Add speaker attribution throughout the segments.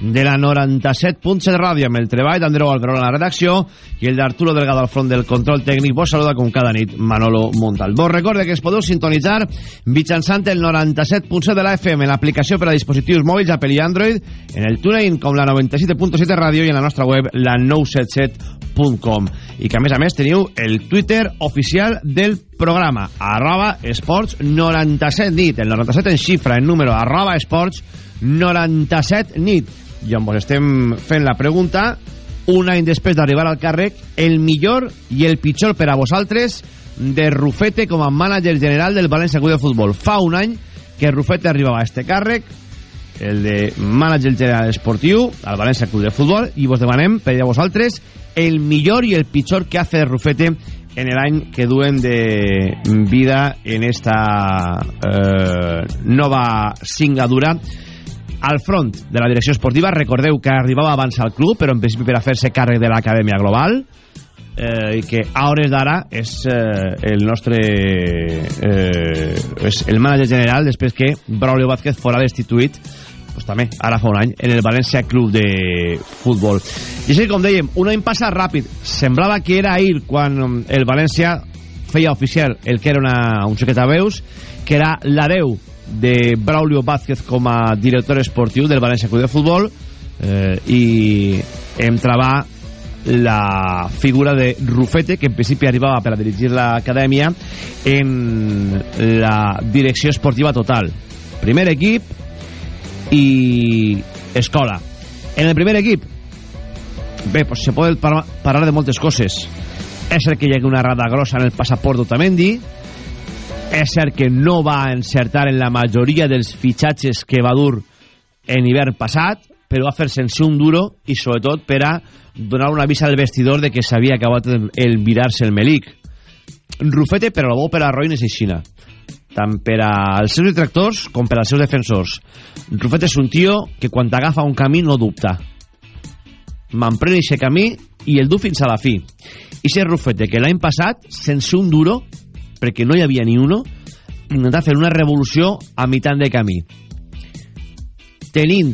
Speaker 1: de la 97.7 Ràdio amb el treball d'Andreu Alberó a la redacció i el d'Arturo Delgado al front del control tècnic. Vos saluda com cada nit Manolo Montal. Vos recorde que es podeu sintonitzar mitjançant el 97.7 de la FM en l'aplicació per a dispositius mòbils Apple i Android en el TuneIn com la 97.7 Ràdio i en la nostra web la 977.com i que a més a més teniu el Twitter oficial del programa arroba esports 97 nit el 97 en xifra, en número arroba esports 97 nit i on vos estem fent la pregunta. Un any després d'arribar al càrrec el millor i el pitjor per a vosaltres de Rufete com a mànager general del València Club de Futbol. Fa un any que Rufete arribava a este càrrec el de mànager general esportiu al València Club de Futbol i vos demanem per a vosaltres el millor y el pitjor que hace Rufete en el any que duen de vida en esta eh, nova singadura al front de la direcció esportiva recordeu que arribava abans al club però en principi per a fer-se càrrec de l'acadèmia global eh, que a hores d'ara és eh, el nostre eh, és el mànager general després que Braulio Vázquez fora destituït pues també, ara fa un any, en el València Club de Futbol. I així, com dèiem, un any passa ràpid. Semblava que era ahir quan um, el València feia oficial el que era una, un secretaveus, que era l'adeu de Braulio Vázquez com a director esportiu del València Club de Futbol eh, i entrava la figura de Rufete, que en principi arribava per a dirigir l'acadèmia en la direcció esportiva total. Primer equip, i escola. En el primer equip, bé, pues se pot par parlar de moltes coses. És cert que hi ha una rada grossa en el passaport d'Otamendi, és cert que no va encertar en la majoria dels fitxatges que va dur en hivern passat, però va fer sense un duro i sobretot per a donar una avís al vestidor de que s'havia acabat el, mirar-se el melic. Rufete, però la bo per a Roy Necessina tant per als seus detractors com per als seus defensors. Rufet és un tio que quan t'agafa un camí no dubta. M'emprèn aquest camí i el du fins a la fi. I si Rufete, que l'any passat, sense un duro, perquè no hi havia ni uno, intentar fer una revolució a mitjà de camí. Tenint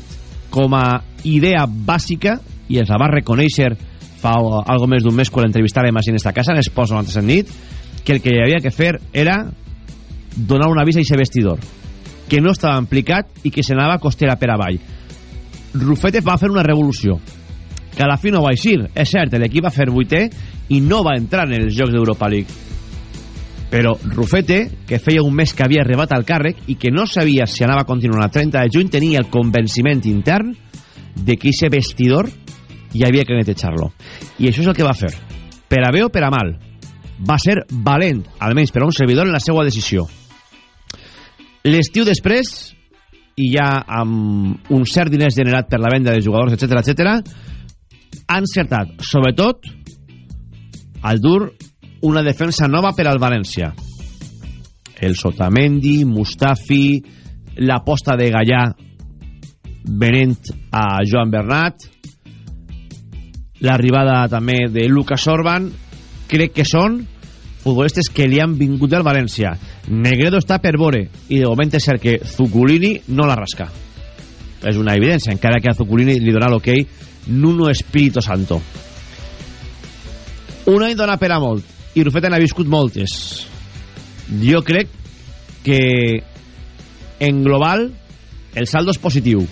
Speaker 1: com a idea bàsica, i ens la va reconèixer fa algo més d'un mes quan l'entrevistàvem a esta casa, en Esports 97 nit, que el que hi havia que fer era donar un avís a aquest vestidor que no estava implicat i que s'anava costera per avall. Rufete va fer una revolució que a la fi no va eixir. És cert, l'equip va fer vuitè i no va entrar en els Jocs d'Europa League però Rufete que feia un mes que havia arribat al càrrec i que no sabia si anava a continuar el 30 de juny tenia el convenciment intern de que aquest vestidor hi havia que netejar-lo i això és el que va fer. Per a bé o per a mal va ser valent, almenys per a un servidor en la seva decisió. L'estiu després, i ja amb un cert diners generat per la venda de jugadors, etc etc, han encertat, sobretot, al dur una defensa nova per al València. El Sotamendi, Mustafi, l'aposta de Gallà venent a Joan Bernat, l'arribada també de Lucas Orban, crec que són futbolistes que li han vingut del València. Negredo està per vore i de moment és cert que Zuculini no la rasca. És una evidència, encara que a Zuculini li dona l'hoquei Nuno Espíritu Santo. Un any dona per a molt i Rufeta n'ha viscut moltes. Jo crec que en global el saldo és positiu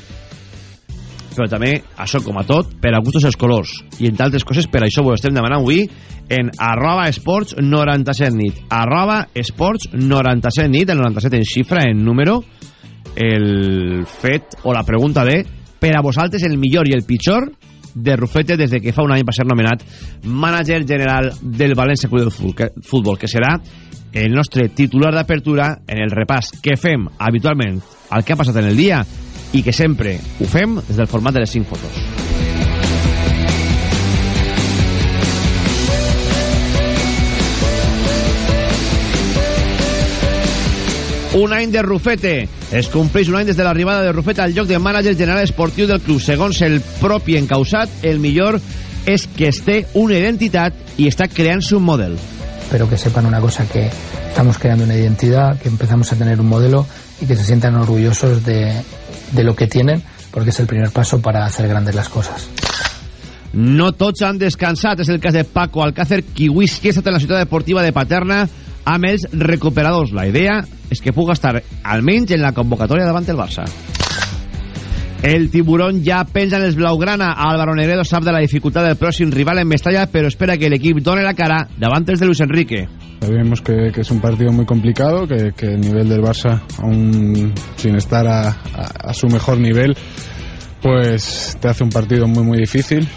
Speaker 1: però també, això com a tot, per a gustos els colors. I entre altres coses, per això ho estem demanant avui en arroba esports 97 nit. Arroba esports 97 nit, el 97 en xifra, en número, el fet o la pregunta de per a vosaltres el millor i el pitjor de Rufete des de que fa un any va ser nomenat mànager general del València Club de Futbol, que serà el nostre titular d'apertura en el repàs que fem habitualment al que ha passat en el dia i que sempre ho fem des del format de les 5 fotos. Un any de Rufete. Es compleix un any des de l'arribada de Rufete al lloc de mànager general esportiu del club. Segons el propi encausat, el millor és que es té una identitat i està creant-se un model.
Speaker 2: Pero que sepan una cosa, que estamos creando una identidad, que empezamos a tener un modelo y que se sientan orgullosos de, de lo que tienen, porque es el primer paso para hacer grandes las cosas.
Speaker 1: No tots han descansat. És el cas de Paco Alcácer, qui avui sí que ha estat en la ciutat deportiva de Paterna amb els recuperadors. La idea és que puga estar almenys en la convocatòria davant el Barça. El tiburón ja penja en els blaugrana. Álvaro Negredo sap de la dificultat del pròxim rival en Mestalla, però espera que l'equip done la cara davant els de Luis Enrique.
Speaker 3: Sabemos que, es un partido muy complicado, que, el nivel del Barça, aún sin estar a, a, su mejor nivel, pues te hace un partido muy muy difícil.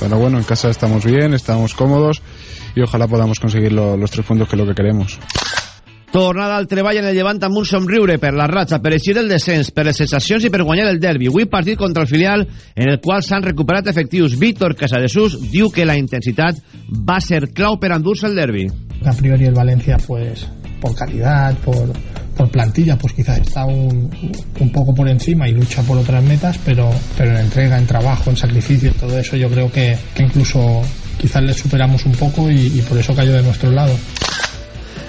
Speaker 3: Pero bueno, en casa estamos bien, estamos cómodos y ojalá podamos conseguir lo, los tres puntos que es lo que queremos.
Speaker 1: Tornada al treball en el llevant amb un somriure per la ratxa, per eixir del descens, per les sensacions i per guanyar el derbi. Avui partit contra el filial en el qual s'han recuperat efectius. Víctor Casadesús diu que la intensitat va ser clau per endur-se el derbi.
Speaker 4: A priori el Valencia, pues, por calidad, por, por plantilla, pues quizás está un, un poco por encima y lucha por otras metas, pero, pero en entrega, en trabajo, en sacrificio, todo eso yo creo que, que incluso quizás le superamos un poco y, por eso cayó de nuestro lado.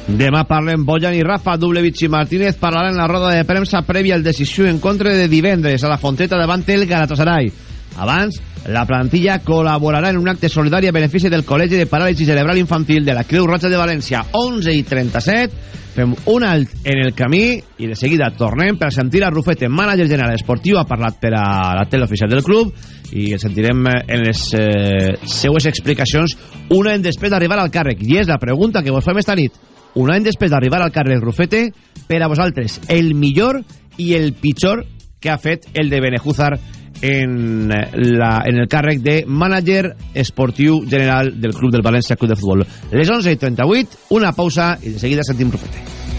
Speaker 1: Demà parlem Bojan i Rafa. Dublevich i Martínez parlaran en la roda de premsa prèvia al decisió en contra de divendres a la Fonteta davant el Galatasaray. Abans, la plantilla col·laborarà en un acte solidari a benefici del Col·legi de Paràlisi Cerebral Infantil de la Creu Roja de València. 11 i 37. Fem un alt en el camí i de seguida tornem per sentir a Rufete, mànager general esportiu, ha parlat per a la tele oficial del club i el sentirem en les eh, seues explicacions un any després d'arribar al càrrec. I és la pregunta que vos fem esta nit un any després d'arribar al càrrec Rufete, per a vosaltres, el millor i el pitjor que ha fet el de Benejúzar en, la, en el càrrec de mànager esportiu general del Club del València Club de Futbol. Les 11 i 38, una pausa i de seguida sentim Rufete.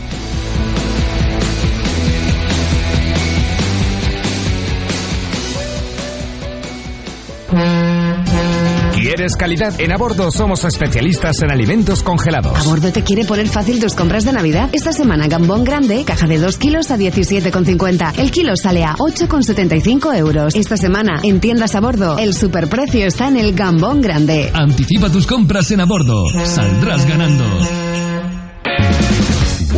Speaker 5: ¿Quieres calidad? En Abordo somos especialistas en alimentos congelados.
Speaker 6: ¿Abordo te quiere poner fácil tus compras de Navidad? Esta semana gambón grande, caja de 2 kilos a 17,50. El kilo sale a 8,75 euros. Esta semana, en tiendas a bordo, el superprecio está en el gambón grande.
Speaker 7: Anticipa tus compras en Abordo. Saldrás ganando.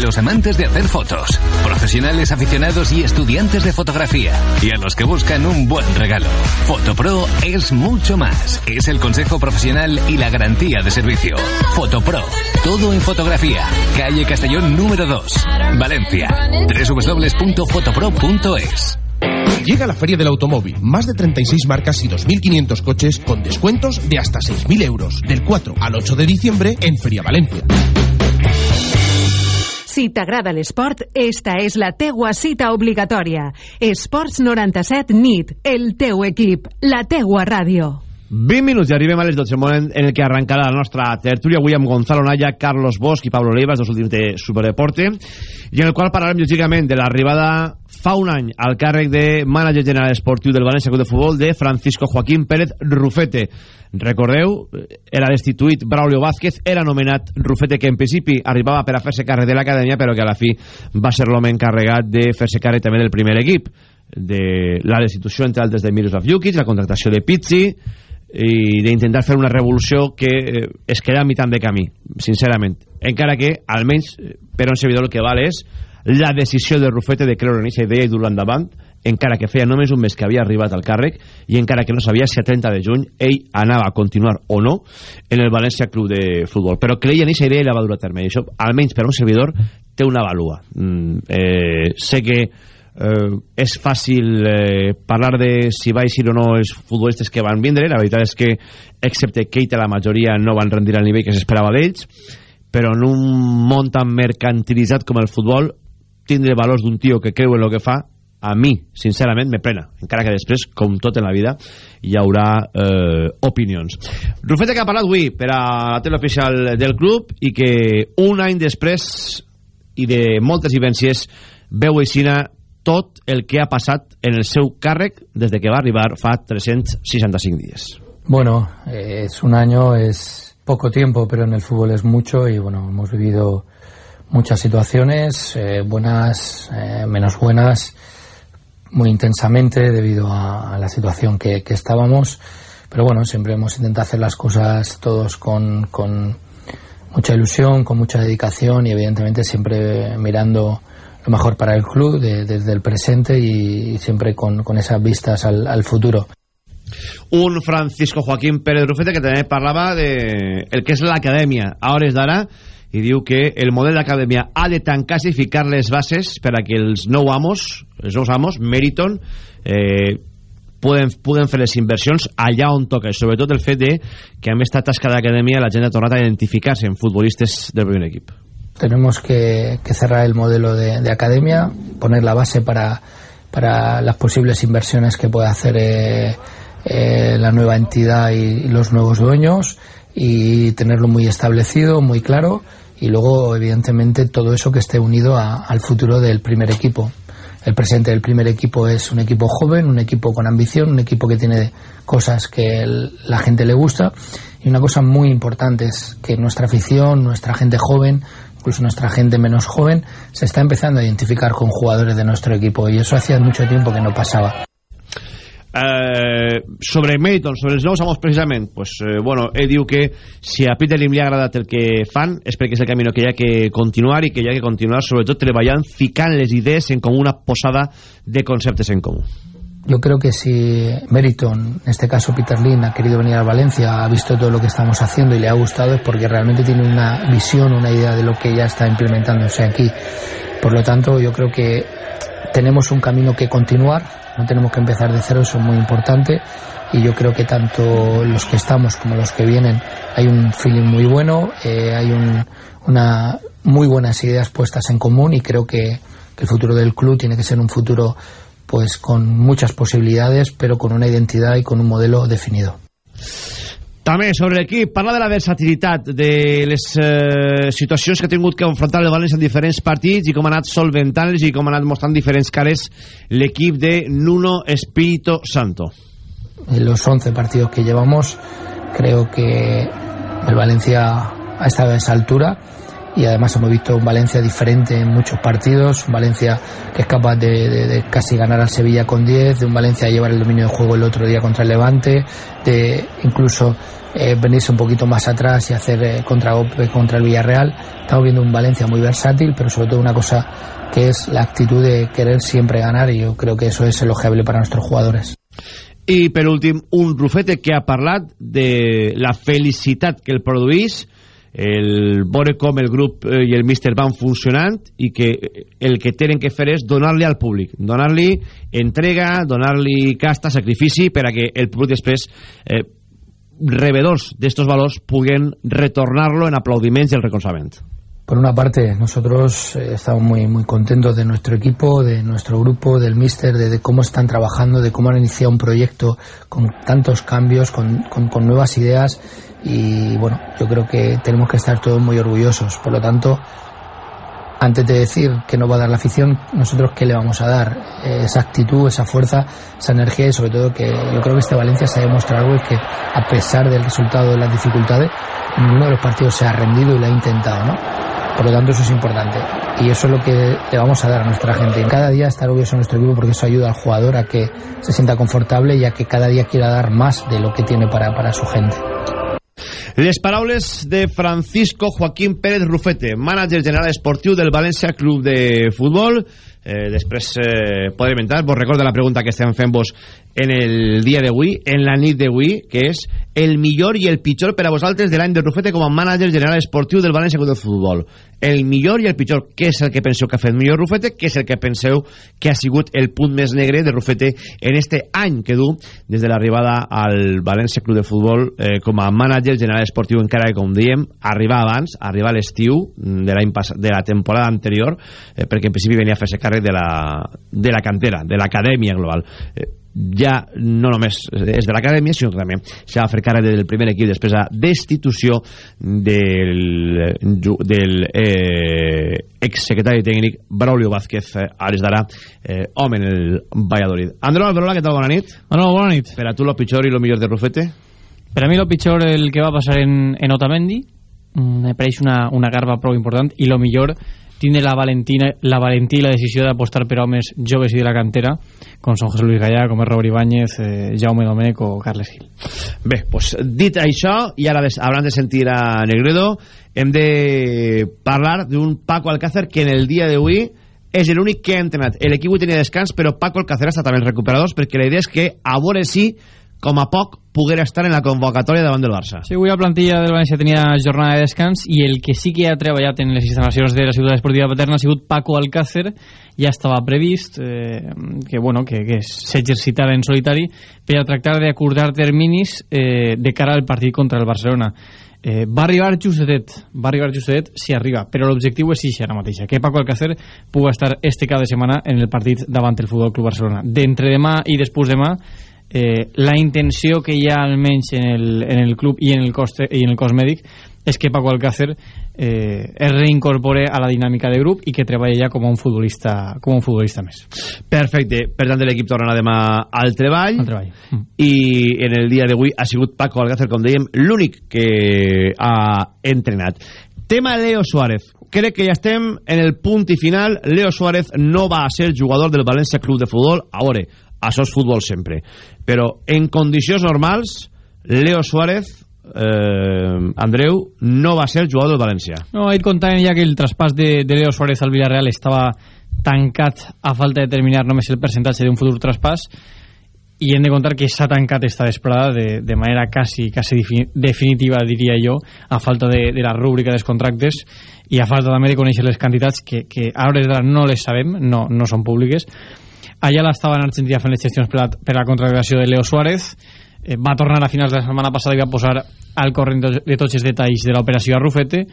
Speaker 5: Los amantes de hacer fotos, profesionales aficionados y estudiantes de fotografía, y a los que buscan un buen regalo. Fotopro es mucho más. Es el consejo profesional y la garantía de servicio. Fotopro, todo en fotografía. Calle Castellón número 2, Valencia. www.fotopro.es.
Speaker 8: Llega la Feria del Automóvil, más de 36 marcas y 2.500 coches con descuentos de hasta 6.000 euros, del 4 al 8 de diciembre en Feria Valencia.
Speaker 9: Si t'agrada l'esport, esta és la teua cita obligatòria. Esports 97 NIT, el teu equip, la teua ràdio.
Speaker 1: 20 minuts i arribem a les 12, moment en el que arrencarà la nostra tertúlia avui amb Gonzalo Naya, Carlos Bosch i Pablo Leiva, els dos últims de Superdeporte, i en el qual parlarem lògicament de l'arribada fa un any al càrrec de mànager general esportiu del València Club de Futbol de Francisco Joaquín Pérez Rufete. Recordeu, era destituït Braulio Vázquez, era nomenat Rufete, que en principi arribava per a fer-se càrrec de l'acadèmia, però que a la fi va ser l'home encarregat de fer-se càrrec també del primer equip de la destitució entre altres de Miroslav Jukic, la contractació de Pizzi i d'intentar fer una revolució que eh, es queda a mitjà de camí, sincerament. Encara que, almenys, per un servidor el que val és la decisió de Rufete de creure en aquesta idea i dur-la endavant, encara que feia només un mes que havia arribat al càrrec i encara que no sabia si a 30 de juny ell anava a continuar o no en el València Club de Futbol. Però creia en aquesta idea i la va dur a terme. I això, almenys per un servidor, té una valua. Mm, eh, sé que eh, és fàcil eh, parlar de si va eixir o no els futbolistes que van vindre, la veritat és que excepte Keita la majoria no van rendir al nivell que s'esperava d'ells però en un món tan mercantilitzat com el futbol tindre valors d'un tio que creu en el que fa a mi, sincerament, me plena encara que després, com tot en la vida hi haurà eh, opinions. Rufeta que ha parlat avui per a la tele oficial del club i que un any després i de moltes vivències veu aixina tot el que ha passat en el seu càrrec des de que va arribar fa 365 dies.
Speaker 2: Bueno, eh, es un año, es poco tiempo, pero en el fútbol es mucho y bueno, hemos vivido muchas situaciones, eh, buenas, eh, menos buenas, muy intensamente debido a, la situación que, que, estábamos. Pero bueno, siempre hemos intentado hacer las cosas todos con, con mucha ilusión, con mucha dedicación y evidentemente siempre mirando lo mejor para el club de, desde el presente y, siempre con, con, esas vistas al, al futuro.
Speaker 1: un Francisco Joaquín Pérez Rufete que també parlava de el que és l'acadèmia a hores d'ara i diu que el model d'acadèmia ha de tancar-se i ficar les bases per a que els nou amos, els nous amos, Meriton, eh, poden, poden fer les inversions allà on toca, i sobretot el fet de que amb esta tasca d'acadèmia la gent ha tornat a identificar-se en futbolistes del primer equip.
Speaker 2: Tenemos que, cerrar el modelo de, de academia, poner la base para, para las posibles inversiones que pueda hacer eh, eh, la nueva entidad y, los nuevos dueños y tenerlo muy establecido, muy claro y luego evidentemente todo eso que esté unido a, al futuro del primer equipo. El presente del primer equipo es un equipo joven, un equipo con ambición, un equipo que tiene cosas que la gente le gusta y una cosa muy importante es que nuestra afición, nuestra gente joven, incluso nuestra gente menos joven, se está empezando a identificar con jugadores de nuestro equipo y eso hacía mucho tiempo que no pasaba.
Speaker 1: Eh, sobre Meriton, sobre els nous amos precisament pues, eh, bueno, ell diu que si a Peter Lim li ha agradat el que fan és perquè és el camí que hi ha que continuar i que hi ha que continuar sobretot treballant, ficant les idees en com una posada de conceptes en comú
Speaker 2: yo creo que si Meriton, en este caso Peter Lin, ha querido venir a Valencia, ha visto todo lo que estamos haciendo y le ha gustado, es porque realmente tiene una visión, una idea de lo que ya está implementándose aquí. Por lo tanto, yo creo que tenemos un camino que continuar, no tenemos que empezar de cero, eso es muy importante y yo creo que tanto los que estamos como los que vienen hay un feeling muy bueno, eh, hay un, una muy buenas ideas puestas en común y creo que, que el futuro del club tiene que ser un futuro pues con muchas posibilidades pero con una identidad y con un modelo definido.
Speaker 1: També sobre l'equip, parla de la versatilitat, de les eh, situacions que ha tingut que enfrontar el València en diferents partits i com ha anat solventant-les i com ha anat mostrant diferents cares l'equip de Nuno Espíritu Santo.
Speaker 2: En los 11 partidos que llevamos, creo que el Valencia ha estado a esa altura y además hemos visto un Valencia diferente en muchos partidos, un Valencia que es capaz de, de, de casi ganar al Sevilla con 10, de un Valencia a llevar el dominio de juego el otro día contra el Levante, de incluso eh, venirse un poquito más atrás y hacer eh, contragolpe contra el Villarreal. Estamos viendo un Valencia muy versátil, pero sobre todo una cosa que es la actitud de querer siempre ganar y yo creo que eso es elogiable para nuestros jugadores.
Speaker 1: I per últim, un Rufete que ha parlat de la felicitat que el produís el veure com el grup eh, i el míster van funcionant i que el que tenen que fer és donar-li al públic donar-li entrega, donar-li casta, sacrifici per a que el públic després eh, rebedors d'estos valors puguen retornar-lo en aplaudiments i el recolzament.
Speaker 2: Por una parte, nosotros eh, estamos muy, muy contentos de nuestro equipo, de nuestro grupo, del míster, de, de, cómo están trabajando, de cómo han iniciado un proyecto con tantos cambios, con, con, con nuevas ideas y bueno, yo creo que tenemos que estar todos muy orgullosos. Por lo tanto, antes de decir que nos va a dar la afición, nosotros qué le vamos a dar, eh, esa actitud, esa fuerza, esa energía y sobre todo que yo creo que este Valencia se ha demostrado algo y que a pesar del resultado de las dificultades, ninguno de los partidos se ha rendido y lo ha intentado, ¿no? Por lo tanto, eso es importante. Y eso es lo que le vamos a dar a nuestra gente. Cada día estar orgulloso de nuestro equipo porque eso ayuda al jugador a que se sienta confortable y a que cada día quiera dar más de lo que tiene para, para su gente.
Speaker 1: Les paraules de Francisco Joaquín Pérez Rufete, mànager general esportiu del València Club de Futbol. Eh, després eh, podrem entrar. Vos recordo la pregunta que estem fent-vos en el dia d'avui, en la nit d'avui, que és el millor i el pitjor per a vosaltres de l'any de Rufete com a mànager general esportiu del València Club de Futbol. El millor i el pitjor. Què és el que penseu que ha fet millor Rufete? Què és el que penseu que ha sigut el punt més negre de Rufete en este any que du des de l'arribada al València Club de Futbol eh, com a mànager general esportiu encara que, com diem, arribar abans, arribar a l'estiu de, de la temporada anterior, eh, perquè en principi venia a fer-se càrrec de la, de la cantera, de l'acadèmia global. Eh, ja no només és de l'acadèmia, sinó que també s'ha de fer càrrec del primer equip després de destitució del, del eh, exsecretari tècnic Braulio Vázquez, eh, a les d'ara eh, home en el Valladolid. Andreu Alberola, què tal? Bona nit.
Speaker 10: Hola, bona nit.
Speaker 1: Per a tu lo pitjor i lo millor de Rufete?
Speaker 10: Per a mi lo pitjor el que va passar en, en Otamendi mm, me pareix una, una garba prou important i lo millor tindre la valentina, la valentia i la decisió d'apostar per homes joves i de la cantera com són José Luis Gallà, com és Robert Ibáñez eh, Jaume Domènech o Carles Gil
Speaker 1: Bé, pues, dit això, i ara hauran de sentir a Negredo, hem de parlar d'un Paco Alcácer que en el dia d'avui és l'únic que ha entrenat. L'equip avui tenia descans, però Paco Alcácer estat amb els recuperadors perquè la idea és que a veure si, com a poc, poguera estar en la convocatòria davant del Barça.
Speaker 10: Sí, avui la plantilla del València tenia jornada de descans i el que sí que ha treballat en les instal·lacions de la ciutat esportiva paterna ha sigut Paco Alcácer. Ja estava previst eh, que, bueno, que, que s'exercitara en solitari per a tractar d'acordar terminis eh, de cara al partit contra el Barcelona. Eh, va arribar justet va arribar justet si arriba però l'objectiu és així ara mateixa que Paco Alcácer pugui estar este cap de setmana en el partit davant el Futbol Club Barcelona. D'entre demà i després demà eh, la intenció que hi ha almenys en el, en el club i en el, cos, i en el cos mèdic és que Paco Alcácer eh, es reincorpore a la dinàmica de grup i que treballi ja com un futbolista com un futbolista més
Speaker 1: Perfecte, per tant l'equip tornarà demà al treball,
Speaker 10: al treball.
Speaker 1: Mm. i en el dia d'avui ha sigut Paco Alcácer, com dèiem, l'únic que ha entrenat. Tema Leo Suárez. Crec que ja estem en el punt i final. Leo Suárez no va a ser jugador del València Club de Futbol. A veure, això és futbol sempre. Però en condicions normals, Leo Suárez, eh, Andreu, no va ser jugador del València.
Speaker 10: No, ahir contàvem ja que el traspàs de, de Leo Suárez al Villarreal estava tancat a falta de determinar només el percentatge d'un futur traspàs i hem de contar que s'ha tancat esta vesprada de, de manera quasi, quasi defi- definitiva, diria jo, a falta de, de la rúbrica dels contractes i a falta també de conèixer les quantitats que, que a hores d'ara no les sabem, no, no són públiques. Allà l'estava en Argentina fent les gestions per la, per la contractació de Leo Suárez, eh, va tornar a finals de la setmana passada i va posar al corrent de tots els detalls de l'operació a Rufete.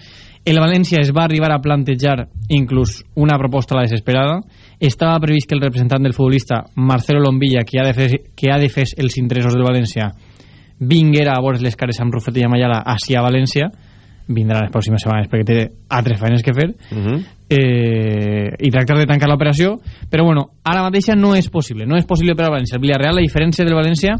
Speaker 10: El València es va arribar a plantejar inclús una proposta a la desesperada. Estava previst que el representant del futbolista, Marcelo Lombilla, que ha de fer, que ha de fer els interessos del València, vinguera a veure les cares amb Rufete i Amayala així a València, vindrà les pròximes setmanes perquè té altres feines que fer,
Speaker 1: Uh -huh.
Speaker 10: eh, i tractar de tancar l'operació però bueno, ara mateixa no és possible no és possible per al València, el Villarreal la diferència del València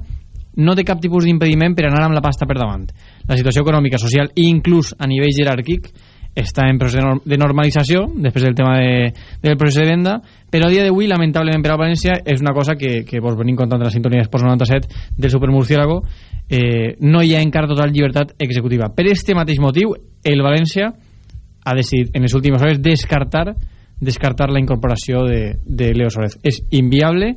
Speaker 10: no té cap tipus d'impediment per anar amb la pasta per davant la situació econòmica, social i inclús a nivell jeràrquic està en procés de nor- de normalització després del tema de, del procés de venda però a dia d'avui lamentablement per al València és una cosa que, que vos venim contant de la sintonia d'Esports 97 del Supermurciélago eh, no hi ha encara total llibertat executiva per este mateix motiu el València ha decidit en les últimes hores descartar descartar la incorporació de, de Leo Suárez. És inviable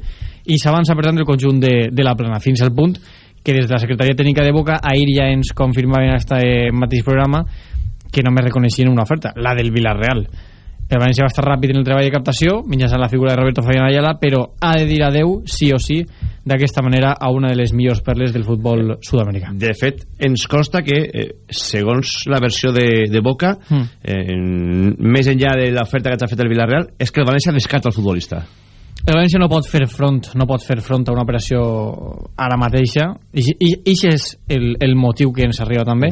Speaker 10: i s'avança per tant el conjunt de, de la plana fins al punt que des de la Secretaria Tècnica de Boca ahir ja ens confirmaven a este mateix programa que només reconeixien una oferta, la del Villarreal. El València va estar ràpid en el treball de captació, mitjançant la figura de Roberto Fabián Ayala, però ha de dir adeu, sí o sí, d'aquesta manera a una de les millors perles del futbol sud-americà.
Speaker 1: De fet, ens consta que, eh, segons la versió de, de Boca,
Speaker 10: Mm.
Speaker 1: eh, més enllà de l'oferta que t'ha fet el Villarreal, és que el València descarta el futbolista.
Speaker 10: El València no pot fer front no pot fer front a una operació ara mateixa i això és el, el motiu que ens arriba també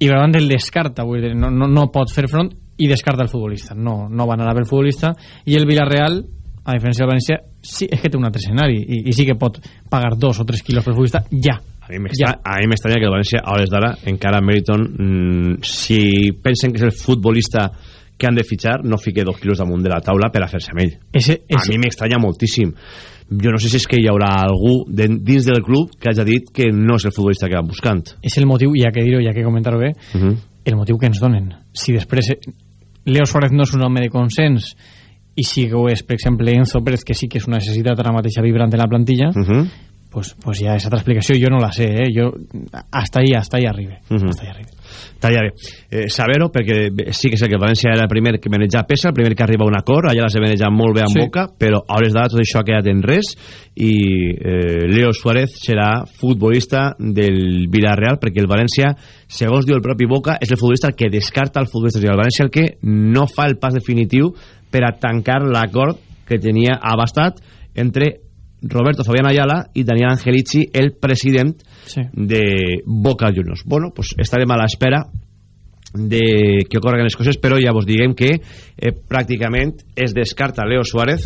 Speaker 10: i per tant el descarta vull dir, no, no, no pot fer front i descarta el futbolista. No, no van anar pel futbolista. I el Villarreal a diferència del València sí, és que té un altre escenari i, i sí que pot pagar dos o tres quilos pel futbolista ja.
Speaker 1: A mi m'estra- a mi m'estranya que el València, a hores d'ara, encara Meriton, mm, si pensen que és el futbolista que han de fitxar, no fique dos quilos damunt de la taula per a fer-se amb ell.
Speaker 10: Ese,
Speaker 1: A mi m'estranya moltíssim. Jo no sé si és que hi haurà algú de, dins del club que hagi dit que no és el futbolista que van buscant.
Speaker 10: És el motiu, ja que dir-ho, ja que comentar-ho bé,
Speaker 1: Uh -huh.
Speaker 10: el motiu que ens donen. Si després eh, Leo Suárez no és un home de consens i si ho és, per exemple, Enzo Pérez, que sí que és una necessitat ara mateixa vibrant en la plantilla,
Speaker 1: Uh -huh.
Speaker 10: Pues, pues ja és altra explicació, jo no la sé, eh? jo, hasta ahí, hasta ahí arribe.
Speaker 1: Uh -huh.
Speaker 10: Hasta ahí arribe.
Speaker 1: Bé. Eh, Saber-ho, perquè sí que sé que el València era el primer que maneja pesa, el primer que arriba a un acord, allà la se maneja molt bé amb
Speaker 10: Sí.
Speaker 1: boca, però a hores d'ara tot això ha quedat en res i eh, Leo Suárez serà futbolista del Villarreal, perquè el València, segons diu el propi Boca, és el futbolista que descarta el futbolista, i el València el que no fa el pas definitiu per a tancar l'acord que tenia abastat entre Roberto Fabián Ayala i Daniel Angelici, el president
Speaker 10: Sí.
Speaker 1: de Boca Juniors. Bueno, pues estarem a l'espera de que ocorren les coses, però ja vos diguem que eh, pràcticament es descarta Leo Suárez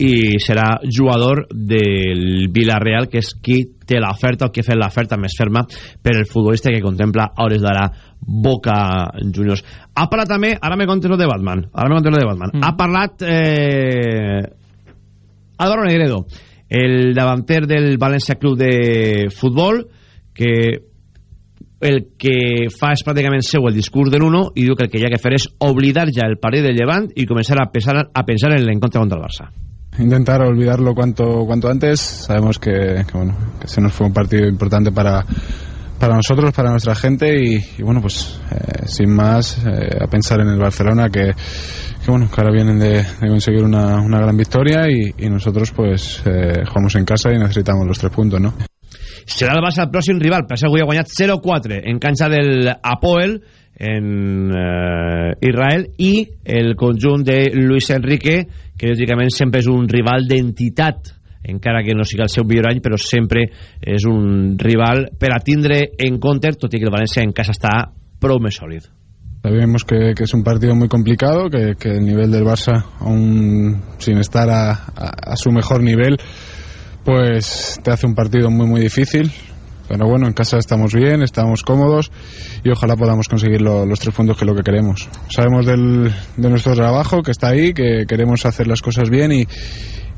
Speaker 1: i serà jugador del Villarreal, que és qui té l'oferta o qui ha fet l'oferta més ferma per el futbolista que contempla a hores d'ara Boca Juniors. Ha parlat també, ara me contes lo de Batman, ara me contes lo de Batman. Mm. Ha parlat eh, Álvaro Negredo, el davanter del València Club de Futbol, que el que fa és pràcticament el discurs de l'Uno i diu que el que hi ha que fer és oblidar ja el partit del Llevant i començar a pensar, a pensar en l'encontre contra el Barça.
Speaker 3: intentar olvidarlo cuanto cuanto antes. Sabemos que, que, bueno que se nos fue un partido importante para para nosotros, para nuestra gente y, y bueno pues eh, sin más eh, a pensar en el Barcelona que, bueno que ahora vienen de, conseguir una, una gran victoria y, y nosotros pues eh, jugamos en casa y necesitamos los tres puntos, ¿no?
Speaker 1: Serà el Barça el pròxim rival, per això avui ha guanyat 0-4 en canxa del Apoel en Israel i el conjunt de Luis Enrique que lògicament sempre és un rival d'entitat encara que no siga el seu millor any però sempre és un rival per a tindre en compte tot i que el València en casa està prou més sòlid
Speaker 3: Sabemos que, que es un partido muy complicado, que, que el nivel del Barça, aún sin estar a, a- a su mejor nivel, pues te hace un partido muy muy difícil. Pero bueno, en casa estamos bien, estamos cómodos y ojalá podamos conseguir lo- los tres puntos que es lo que queremos. Sabemos del, de nuestro trabajo, que está ahí, que queremos hacer las cosas bien y,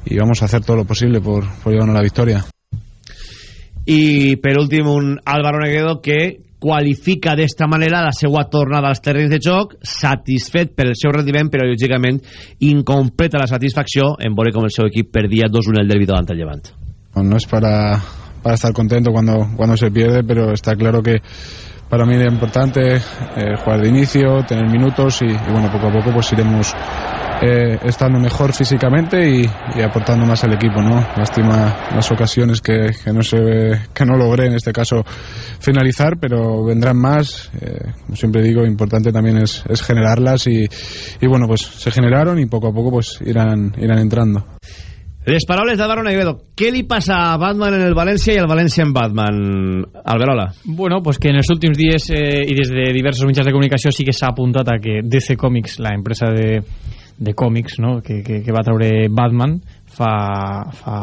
Speaker 3: y vamos a hacer todo lo posible por, por llevarnos la victoria.
Speaker 1: i per últim un Álvaro Negredo que qualifica d'esta manera la seva tornada als terrenys de joc satisfet pel seu rendiment però lògicament incompleta la satisfacció en veure com el seu equip perdia 2-1 el derbi davant el Llevant
Speaker 3: No, no es para, para estar contento cuando, cuando se pierde, pero está claro que para mí era importante eh, jugar de inicio, tener minutos y, y bueno, poco a poco pues iremos eh, estando mejor físicamente y, y aportando más al equipo, ¿no? Lástima las ocasiones que, que no se que no logré en este caso finalizar, pero vendrán más. Eh, como siempre digo, importante también es, es generarlas y, y bueno, pues se generaron y poco a poco pues irán, irán entrando.
Speaker 1: les paraules d'Álvaro Negredo què li passa a Batman en el València i al València en Batman Alberola
Speaker 10: Bueno, pues que en els últims dies eh, i des de diversos mitjans de comunicació sí que s'ha apuntat a que DC Comics, la empresa de, de còmics no? que, que, que va treure Batman fa, fa,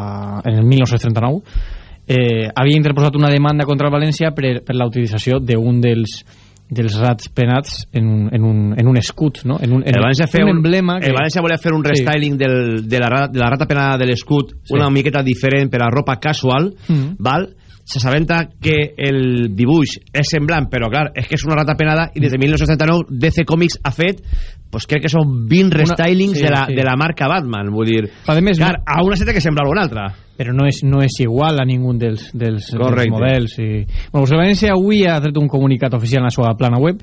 Speaker 10: en el 1939 eh, havia interposat una demanda contra el València per, per la utilització d'un dels dels rats penats en un, en un, en un escut, no? En un, en
Speaker 1: el València,
Speaker 10: un
Speaker 1: un,
Speaker 10: emblema que...
Speaker 1: el València volia fer un
Speaker 10: Sí.
Speaker 1: restyling del, de, la, de la rata penada de l'escut
Speaker 10: Sí.
Speaker 1: una miqueta diferent per a ropa casual
Speaker 10: Mm.
Speaker 1: val? s'assabenta que el dibuix és semblant, però clar, és que és una rata penada i des de 1979 DC Comics ha fet pues crec que són 20 restylings
Speaker 10: sí,
Speaker 1: de, la,
Speaker 10: sí.
Speaker 1: de la marca Batman vull dir,
Speaker 10: A més,
Speaker 1: clar,
Speaker 10: no-
Speaker 1: a una set que sembla una altra
Speaker 10: però no és, no és igual a ningú dels, dels, dels models. I... Bueno, el València avui ha tret un comunicat oficial en la seva plana web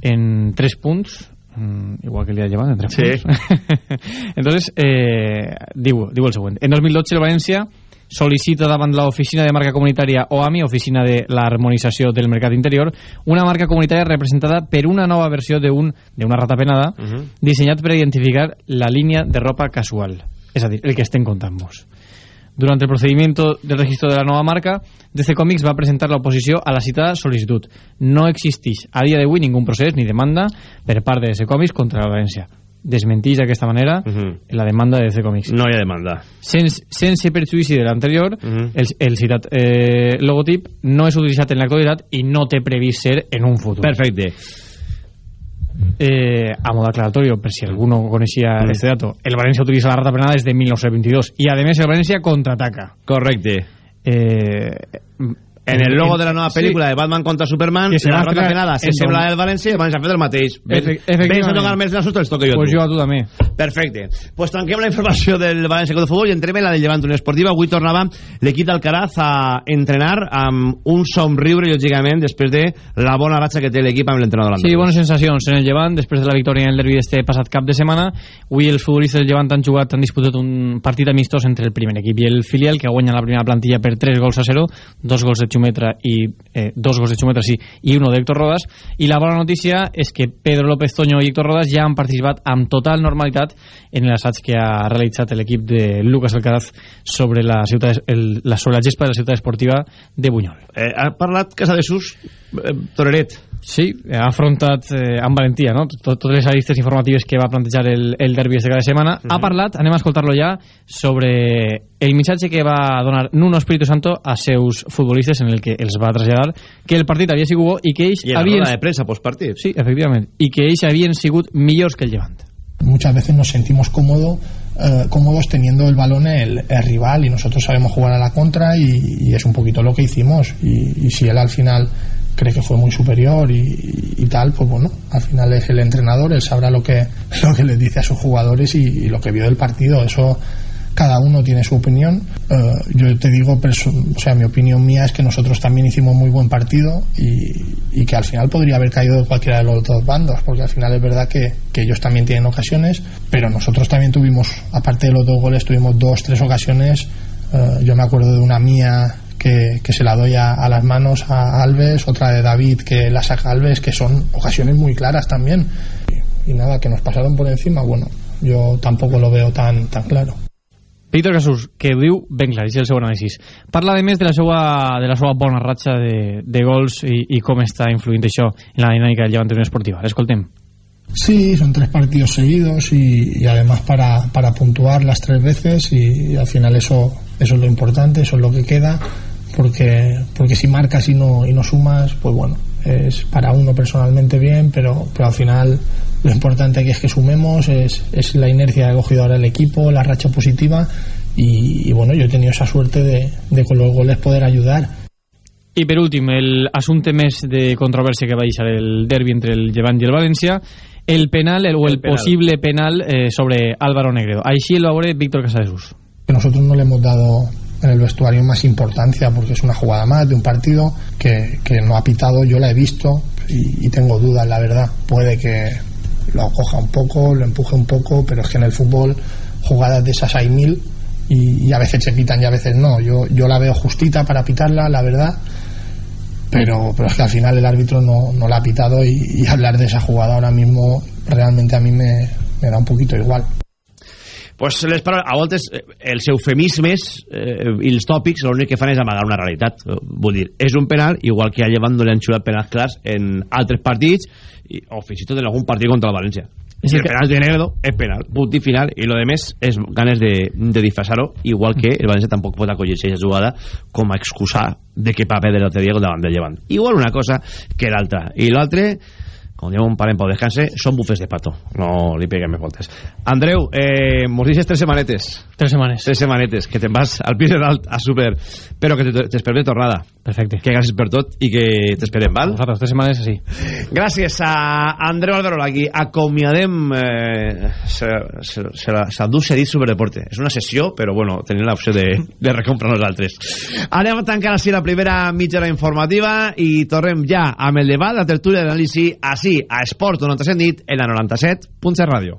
Speaker 10: en tres punts, mm, igual que el dia de llevant, en tres
Speaker 1: Sí.
Speaker 10: punts. Entonces, eh, diu, diu el següent. En 2012 el València sol·licita davant l'oficina de marca comunitària OAMI, Oficina de l'Harmonització del Mercat Interior, una marca comunitària representada per una nova versió d'un- d'una rata penada
Speaker 1: uh -huh.
Speaker 10: dissenyat per identificar la línia de ropa casual, és a dir, el que estem contant-vos. Durant el procedimiento del registro de la nova marca, DC Comics va presentar la oposició a la citada sol·licitud. No existeix a dia d'avui ningú procés ni demanda per part de DC Comics contra la València. Desmentix d'aquesta manera
Speaker 1: uh -huh.
Speaker 10: la demanda de DC Comics.
Speaker 1: no hi ha demanda
Speaker 10: Sense, sense perjudici de l'anterior,
Speaker 1: uh -huh.
Speaker 10: el, el citat eh, logotip no és utilitzat en l'actualitat i no té previst ser en un futur.
Speaker 1: perfecte
Speaker 10: eh, a modo aclaratorio, per si alguno coneixia
Speaker 1: Mm.
Speaker 10: este dato, el València utilitza la rata penada des de 1922 i, a més, el València contraataca.
Speaker 1: Correcte.
Speaker 10: Eh,
Speaker 1: En el logo de la nova pel·lícula de Batman contra Superman,
Speaker 10: Que se
Speaker 1: la penada se
Speaker 10: en
Speaker 1: sembla
Speaker 10: dos-
Speaker 1: al València i el València ha fet el mateix. Ves a tocar més nassos, te'ls toco jo. a
Speaker 10: pues jo a tu també.
Speaker 1: Perfecte. Pues tanquem la informació del València Club de Futbol i entrem en la del Llevant Unió Esportiva. Avui tornava l'equip d'Alcaraz a entrenar amb un somriure, lògicament, després de la bona ratxa que té l'equip amb l'entrenador
Speaker 10: Sí, bones sensacions en el Llevant després de la victòria en el derbi d'este passat cap de setmana. Avui els futbolistes del Llevant han jugat, han disputat un partit amistós entre el primer equip i el filial, que guanya la primera plantilla per 3 gols a 0, dos gols de Xumetra i eh, dos gols de Xumetra, sí, i uno d'Héctor Rodas. I la bona notícia és que Pedro López Toño i Héctor Rodas ja han participat amb total normalitat en l'assaig que ha realitzat l'equip de Lucas Alcaraz sobre la, ciutat, el, la, sobre la gespa de la ciutat esportiva de Bunyol.
Speaker 1: Eh, ha parlat Casa de Sus, eh, Toreret.
Speaker 10: Sí, ha afrontat eh, amb valentia no? Tot, totes les aristes informatives que va plantejar el, el derbi de cada setmana. Ha parlat, anem a escoltar-lo ja, sobre el missatge que va donar Nuno Espíritu Santo a seus futbolistes en el que els va traslladar que el partit havia sigut bo i que ells
Speaker 1: I en la
Speaker 10: havien...
Speaker 1: roda de premsa postpartit.
Speaker 10: Sí, efectivament. I que ells havien sigut millors que el Llevant.
Speaker 4: muchas veces nos sentimos cómodo, eh, cómodos teniendo el balón el, el rival y nosotros sabemos jugar a la contra y, y es un poquito lo que hicimos y, y si él al final cree que fue muy superior y, y tal, pues bueno, al final es el entrenador, él sabrá lo que, lo que les dice a sus jugadores y, lo que vio del partido, eso cada uno tiene su opinión. Eh, yo te digo, o sea, mi opinión mía es que nosotros también hicimos muy buen partido y, y que al final podría haber caído de cualquiera de los dos bandos, porque al final es verdad que, que ellos también tienen ocasiones, pero nosotros también tuvimos, aparte de los dos goles, tuvimos dos, tres ocasiones. Eh, yo me acuerdo de una mía que, que se la doy a, a las manos a Alves, otra de David que la saca Alves, que son ocasiones muy claras también. Y, y nada, que nos pasaron por encima, bueno, yo tampoco lo veo tan, tan claro.
Speaker 10: Víctor Casús, que ho diu ben clar, és el seu anàlisi. Parla, a més, de la seva, de la seva bona ratxa de, de gols i, i com està influint això en la dinàmica del Llevant Unió Esportiva. L'escoltem.
Speaker 4: Sí, son tres partidos seguidos y, y además para, para puntuar las tres veces y, y al final eso, eso es lo importante, eso es lo que queda, porque, porque si marcas y no, y no sumas, pues bueno, es para uno personalmente bien, pero, pero al final lo importante aquí es que sumemos, es, es la inercia que ha cogido ahora el equipo, la racha positiva y, y bueno, yo he tenido esa suerte de, de con los goles poder ayudar.
Speaker 10: I per últim, el assumpte més de controvèrsia que va deixar el derbi entre el Llevant i el València, el penal el, o el,
Speaker 4: El penal.
Speaker 10: possible penal eh, sobre Álvaro Negredo. Així el va veure Víctor Casadesús.
Speaker 4: que nosotros no le hemos dado en el vestuario más importancia porque es una jugada más de un partido que, que no ha pitado, yo la he visto y, tengo dudas, la verdad. Puede que lo coja un poco, lo empuje un poco, pero es que en el fútbol jugadas de esas hay mil y, y a veces se pitan y a veces no. Yo, yo la veo justita para pitarla, la verdad. Pero, pero es que al final el árbitro no, no la ha pitado y, y hablar de esa jugada ahora mismo realmente a mí me, me da un poquito igual.
Speaker 1: Pues les paraules, a voltes eh, els eufemismes eh, i els tòpics l'únic que fan és amagar una realitat. Eh, vull dir, és un penal igual que a Llevant no li han xulat penals clars en altres partits i, o fins i tot en algun partit contra el València.
Speaker 10: És el que-
Speaker 1: penal de Negredo és penal, punt i final i lo de més és ganes de, de disfressar-ho igual que el València tampoc pot acollir aquesta jugada com a excusar de que va perdre l'altre dia davant del Llevant. Igual una cosa que l'altra. I l'altre com diu un pare en pau descanse, són bufes de pato. No li peguem més voltes. Andreu, eh, mos deixes tres setmanetes.
Speaker 10: Tres setmanes.
Speaker 1: Tres setmanetes, que te'n vas al pis de dalt a super, però que te- t'esperem de tornada.
Speaker 10: Perfecte.
Speaker 1: Que gràcies per tot i que t'esperem, val?
Speaker 10: Nosaltres, tres setmanes, sí.
Speaker 1: Gràcies a Andreu Alberola, aquí acomiadem eh, s'endú dit Superdeporte. És una sessió, però bueno, tenim l'opció de, de recomprar nosaltres. Anem a tancar així la primera mitja hora informativa i tornem ja amb el debat, la tertúlia d'anàlisi així a Esport 97 nit en la 97.7 Ràdio.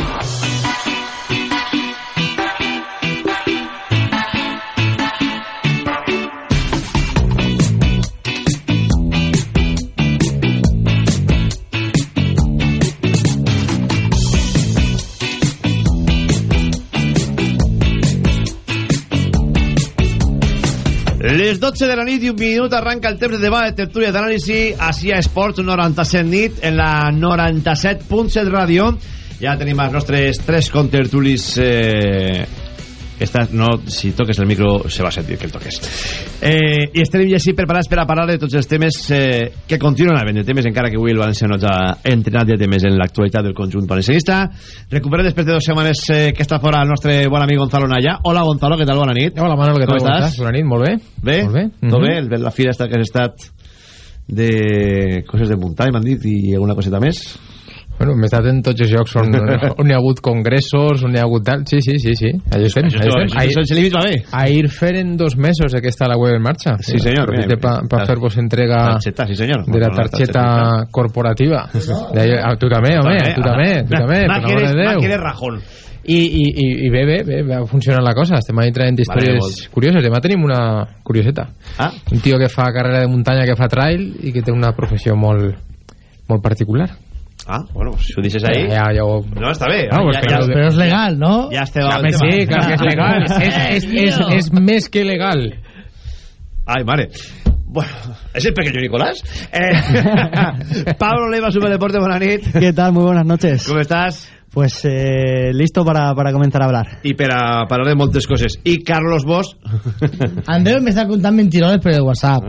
Speaker 1: Les 12 de la nit i un minut arranca el temps de debat de tertúlia d'anàlisi així a Esports 97 nit en la 97.7 ràdio. Ja tenim els nostres tres contertulis eh, esta, no, si toques el micro se va a sentir que el toques eh, i estem ja així preparats per a parlar de tots els temes eh, que continuen havent de temes encara que avui el València no ha entrenat de temes en l'actualitat del conjunt valencianista recupera després de dues setmanes eh, que està fora el nostre bon amic Gonzalo Naya hola Gonzalo, què tal? Bona nit
Speaker 11: Hola Manolo, què tal? Com
Speaker 1: estàs?
Speaker 11: Bona nit, molt bé.
Speaker 1: Bé?
Speaker 11: Molt bé.
Speaker 1: Tot
Speaker 11: Mhm.
Speaker 1: bé? El- La fira està que has estat de coses de muntanya, m'han dit, i alguna coseta més?
Speaker 11: Bueno, m'he estat en tots els llocs on, on hi ha hagut congressos, on hi ha hagut tal... Sí, sí, sí, sí. Allò estem.
Speaker 1: Això
Speaker 11: estem.
Speaker 1: això sense límit va bé.
Speaker 11: A ir fer en dos mesos de que està la web en marxa.
Speaker 1: Sí, senyor.
Speaker 11: Aprofite
Speaker 1: Mira,
Speaker 11: para fer-vos entrega
Speaker 1: Targeta, sí, senyor.
Speaker 11: de la targeta. corporativa. Ah, tu també, home, tu també, tu també,
Speaker 1: Ma
Speaker 11: per
Speaker 1: que
Speaker 11: l'amor de Déu.
Speaker 1: rajón.
Speaker 11: I, i, i, i bé, bé, bé, va funcionant la cosa. Estem ahí traient històries
Speaker 1: molt.
Speaker 11: curioses. Demà tenim una curioseta.
Speaker 1: Ah.
Speaker 11: Un tio que fa carrera de muntanya, que fa trail i que té una professió molt, molt particular.
Speaker 1: Ah, bueno, si ho dices ahí...
Speaker 11: Ja, ja ho...
Speaker 1: No, està bé.
Speaker 11: No, pues
Speaker 1: ja,
Speaker 11: que
Speaker 1: ja,
Speaker 12: Pero es legal, ¿no?
Speaker 1: ja al tema.
Speaker 11: sí, clar que és legal. és, és, és, és més que legal.
Speaker 1: Ai, mare. Bueno, ¿es el pequeño Nicolás? Eh, Pablo Leiva, Superdeporte, buena nit.
Speaker 13: ¿Qué tal? Muy buenas noches.
Speaker 1: ¿Cómo estás?
Speaker 13: Pues eh, listo para, para comenzar a hablar.
Speaker 1: I per a parlar de moltes coses. I Carlos Bosch.
Speaker 12: Andreu me está contando mentirones por el WhatsApp.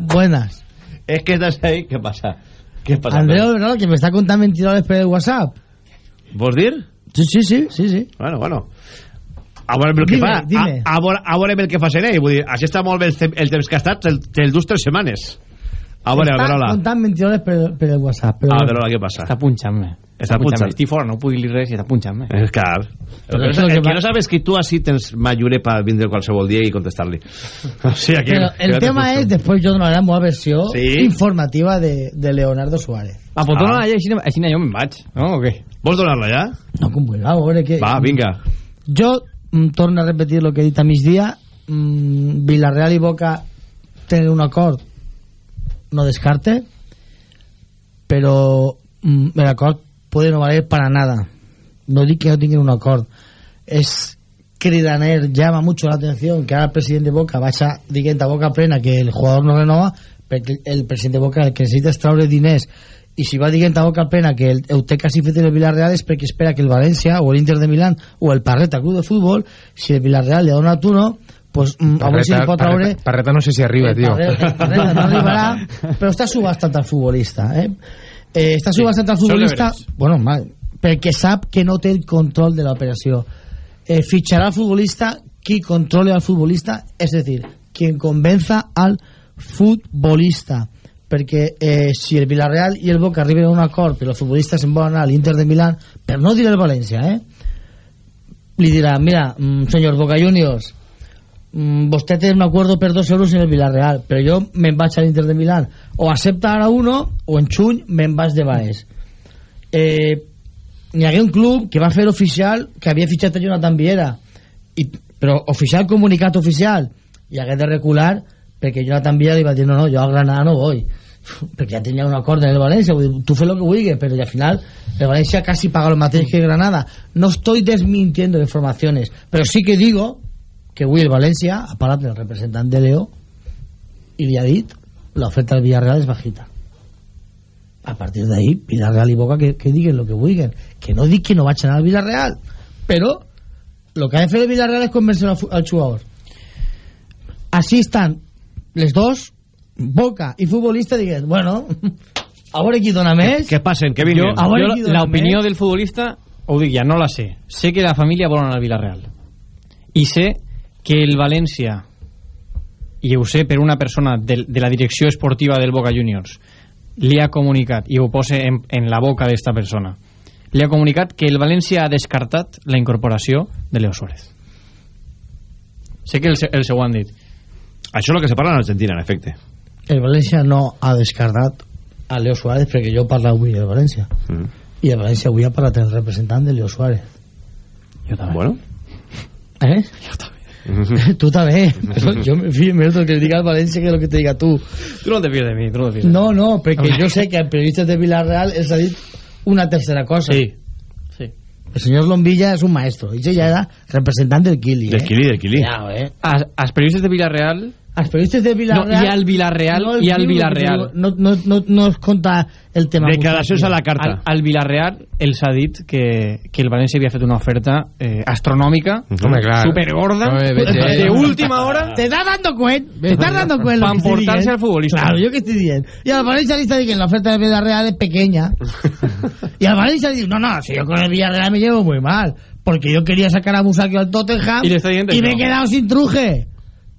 Speaker 12: Buenas.
Speaker 1: es que estàs ahí, què passa? Què passa?
Speaker 12: Andreu, ¿no? Que me está contando mentirones por el WhatsApp.
Speaker 1: Vols dir?
Speaker 12: Sí, sí, sí, sí, sí.
Speaker 1: Bueno, bueno. A veure el que
Speaker 12: Dime,
Speaker 1: fa.
Speaker 12: dime.
Speaker 1: A, a, veure, a veure el que fa Senei. Vull dir, així està molt bé el temps que ha estat, el, el dus tres setmanes. A veure, a
Speaker 12: Está
Speaker 1: veure, hola.
Speaker 12: contando mentirones por el, por el WhatsApp. Pero
Speaker 1: A veure, hola, què passa?
Speaker 10: Està punxant-me.
Speaker 1: Està punxant.
Speaker 10: Estic fora, no puc dir res i està punxant-me.
Speaker 1: És clar. El que, no, el
Speaker 12: que
Speaker 1: no sabes que tu així tens majure per vindre qualsevol dia i contestar-li. O sigui, aquí,
Speaker 12: Pero el tema
Speaker 1: justo.
Speaker 12: es, después yo donaré una versión
Speaker 1: Sí.
Speaker 12: informativa de, de Leonardo Suárez.
Speaker 10: Ah, pues
Speaker 1: Ah.
Speaker 10: dona allà, així, així jo me'n vaig, no? O què?
Speaker 1: Vols donar-la ja?
Speaker 12: No, con cuidado, hombre, que...
Speaker 1: Va, vinga.
Speaker 12: Yo mm, torno a repetir lo que he dit a mis días. Mm, Villarreal y Boca tener un acord no descarte, pero mm, el acord puede no valer para nada. No digo que no tengan un acord. Es cridaner, llama mucho la atención que ahora el presidente Boca vaya diciendo a boca plena que el jugador no renova, el presidente Boca el que necesita es traure diners i si va dient a boca plena que el, el té quasi en el Villarreal és perquè espera que el València o l'Inter de Milán o el Parreta Club de Futbol si el Villarreal li dona turno pues mm, a veure si li pot traure
Speaker 11: Parreta, Parreta no sé si arriba,
Speaker 12: el
Speaker 11: tio.
Speaker 12: Parreta, el Parreta no arribarà però està subhastat al futbolista eh? Eh, està subhastat al
Speaker 10: són
Speaker 12: futbolista bueno, mal, perquè sap que no té el control de l'operació eh, fitxarà al futbolista qui controle al futbolista és a dir, quien convenza al futbolista perquè eh, si el Villarreal i el Boca arriben a un acord però el futbolista se'n vol anar a l'Inter de Milán per no dir el València eh? li dirà, mira, mm, senyor Boca Juniors vostè té un acuerdo per dos euros en el Villarreal però jo me'n vaig a l'Inter de Milán. O accepta ara uno o en juny me'n vaig de Baez. Eh, n'hi hagué un club que va fer oficial que havia fitxat a Jonathan Viera. I, però oficial comunicat oficial. I hagué de recular perquè Jonathan Viera li va dir no, no, jo a Granada no voy. Perquè ja tenia un acord en el València vull dir, tu fes el que vulguis però al final el València casi paga el mateix que Granada. No estoy desmintiendo informaciones però sí que digo que avui el València ha parlat del representant de Leo i li ha dit l'oferta del Villarreal és bajita a partir d'ahí Villarreal i Boca que, que diguen el que vulguin que no dic que no vaig anar al Villarreal però el que ha de fer el Villarreal és convèncer al, jugador així estan les dos Boca i futbolista diguem bueno a veure qui dona més
Speaker 1: Que passen, que vinguin.
Speaker 10: Jo l'opinió del futbolista, ho dic ja, no la sé. Sé que la família vol anar al Villarreal. I sé que el València, i ho sé per una persona de, de la direcció esportiva del Boca Juniors, li ha comunicat, i ho posa en, en la boca d'esta persona, li ha comunicat que el València ha descartat la incorporació de Leo Suárez. Sé que el, el seu han dit.
Speaker 1: Això és el que se parla en Argentina, en efecte.
Speaker 12: el València no ha descartat a Leo Suárez perquè jo parlo avui del València
Speaker 1: Mm.
Speaker 12: i el València avui ha parlat el representant de Leo Suárez
Speaker 10: Jo també.
Speaker 1: Bueno.
Speaker 12: ¿Eh? tú también. Yo me fío menos de lo que diga al Valencia que lo que te diga tú.
Speaker 10: Tú no te fíes de mí, tú no te fíes
Speaker 12: No, no, perquè
Speaker 10: Home.
Speaker 12: jo sé que el periodista de Villarreal els ha dit una tercera cosa.
Speaker 10: Sí, sí.
Speaker 12: El señor Lombilla és un maestro. Ell ja era representant del Kili.
Speaker 1: Del
Speaker 12: eh?
Speaker 1: Kili, del Kili.
Speaker 12: Cuidao, eh?
Speaker 10: Als, als periodistes de Villarreal...
Speaker 12: Els periodistes de Villarreal...
Speaker 10: No, i al Villarreal,
Speaker 12: el
Speaker 10: i al Villarreal.
Speaker 12: No, no, no, no es conta el tema...
Speaker 1: Declaracions a la
Speaker 10: Al,
Speaker 1: carta.
Speaker 10: al Villarreal els ha dit que, que el València havia fet una oferta eh, astronòmica,
Speaker 11: Home, clar.
Speaker 10: supergorda,
Speaker 11: No me vete.
Speaker 10: de última hora,
Speaker 12: Te estás dando cuenta, te estás dando cuenta
Speaker 10: Pa
Speaker 12: lo que estoy
Speaker 10: emportarse al futbolista.
Speaker 12: Claro, yo que estoy diciendo. Y al Valencia le está diciendo que la oferta de Villarreal es pequeña. y al Valencia le dice, no, no, si yo con el Villarreal me llevo muy mal. Porque yo quería sacar a Musaki al Tottenham
Speaker 10: Y
Speaker 12: y me he
Speaker 10: no.
Speaker 12: quedado sin truje.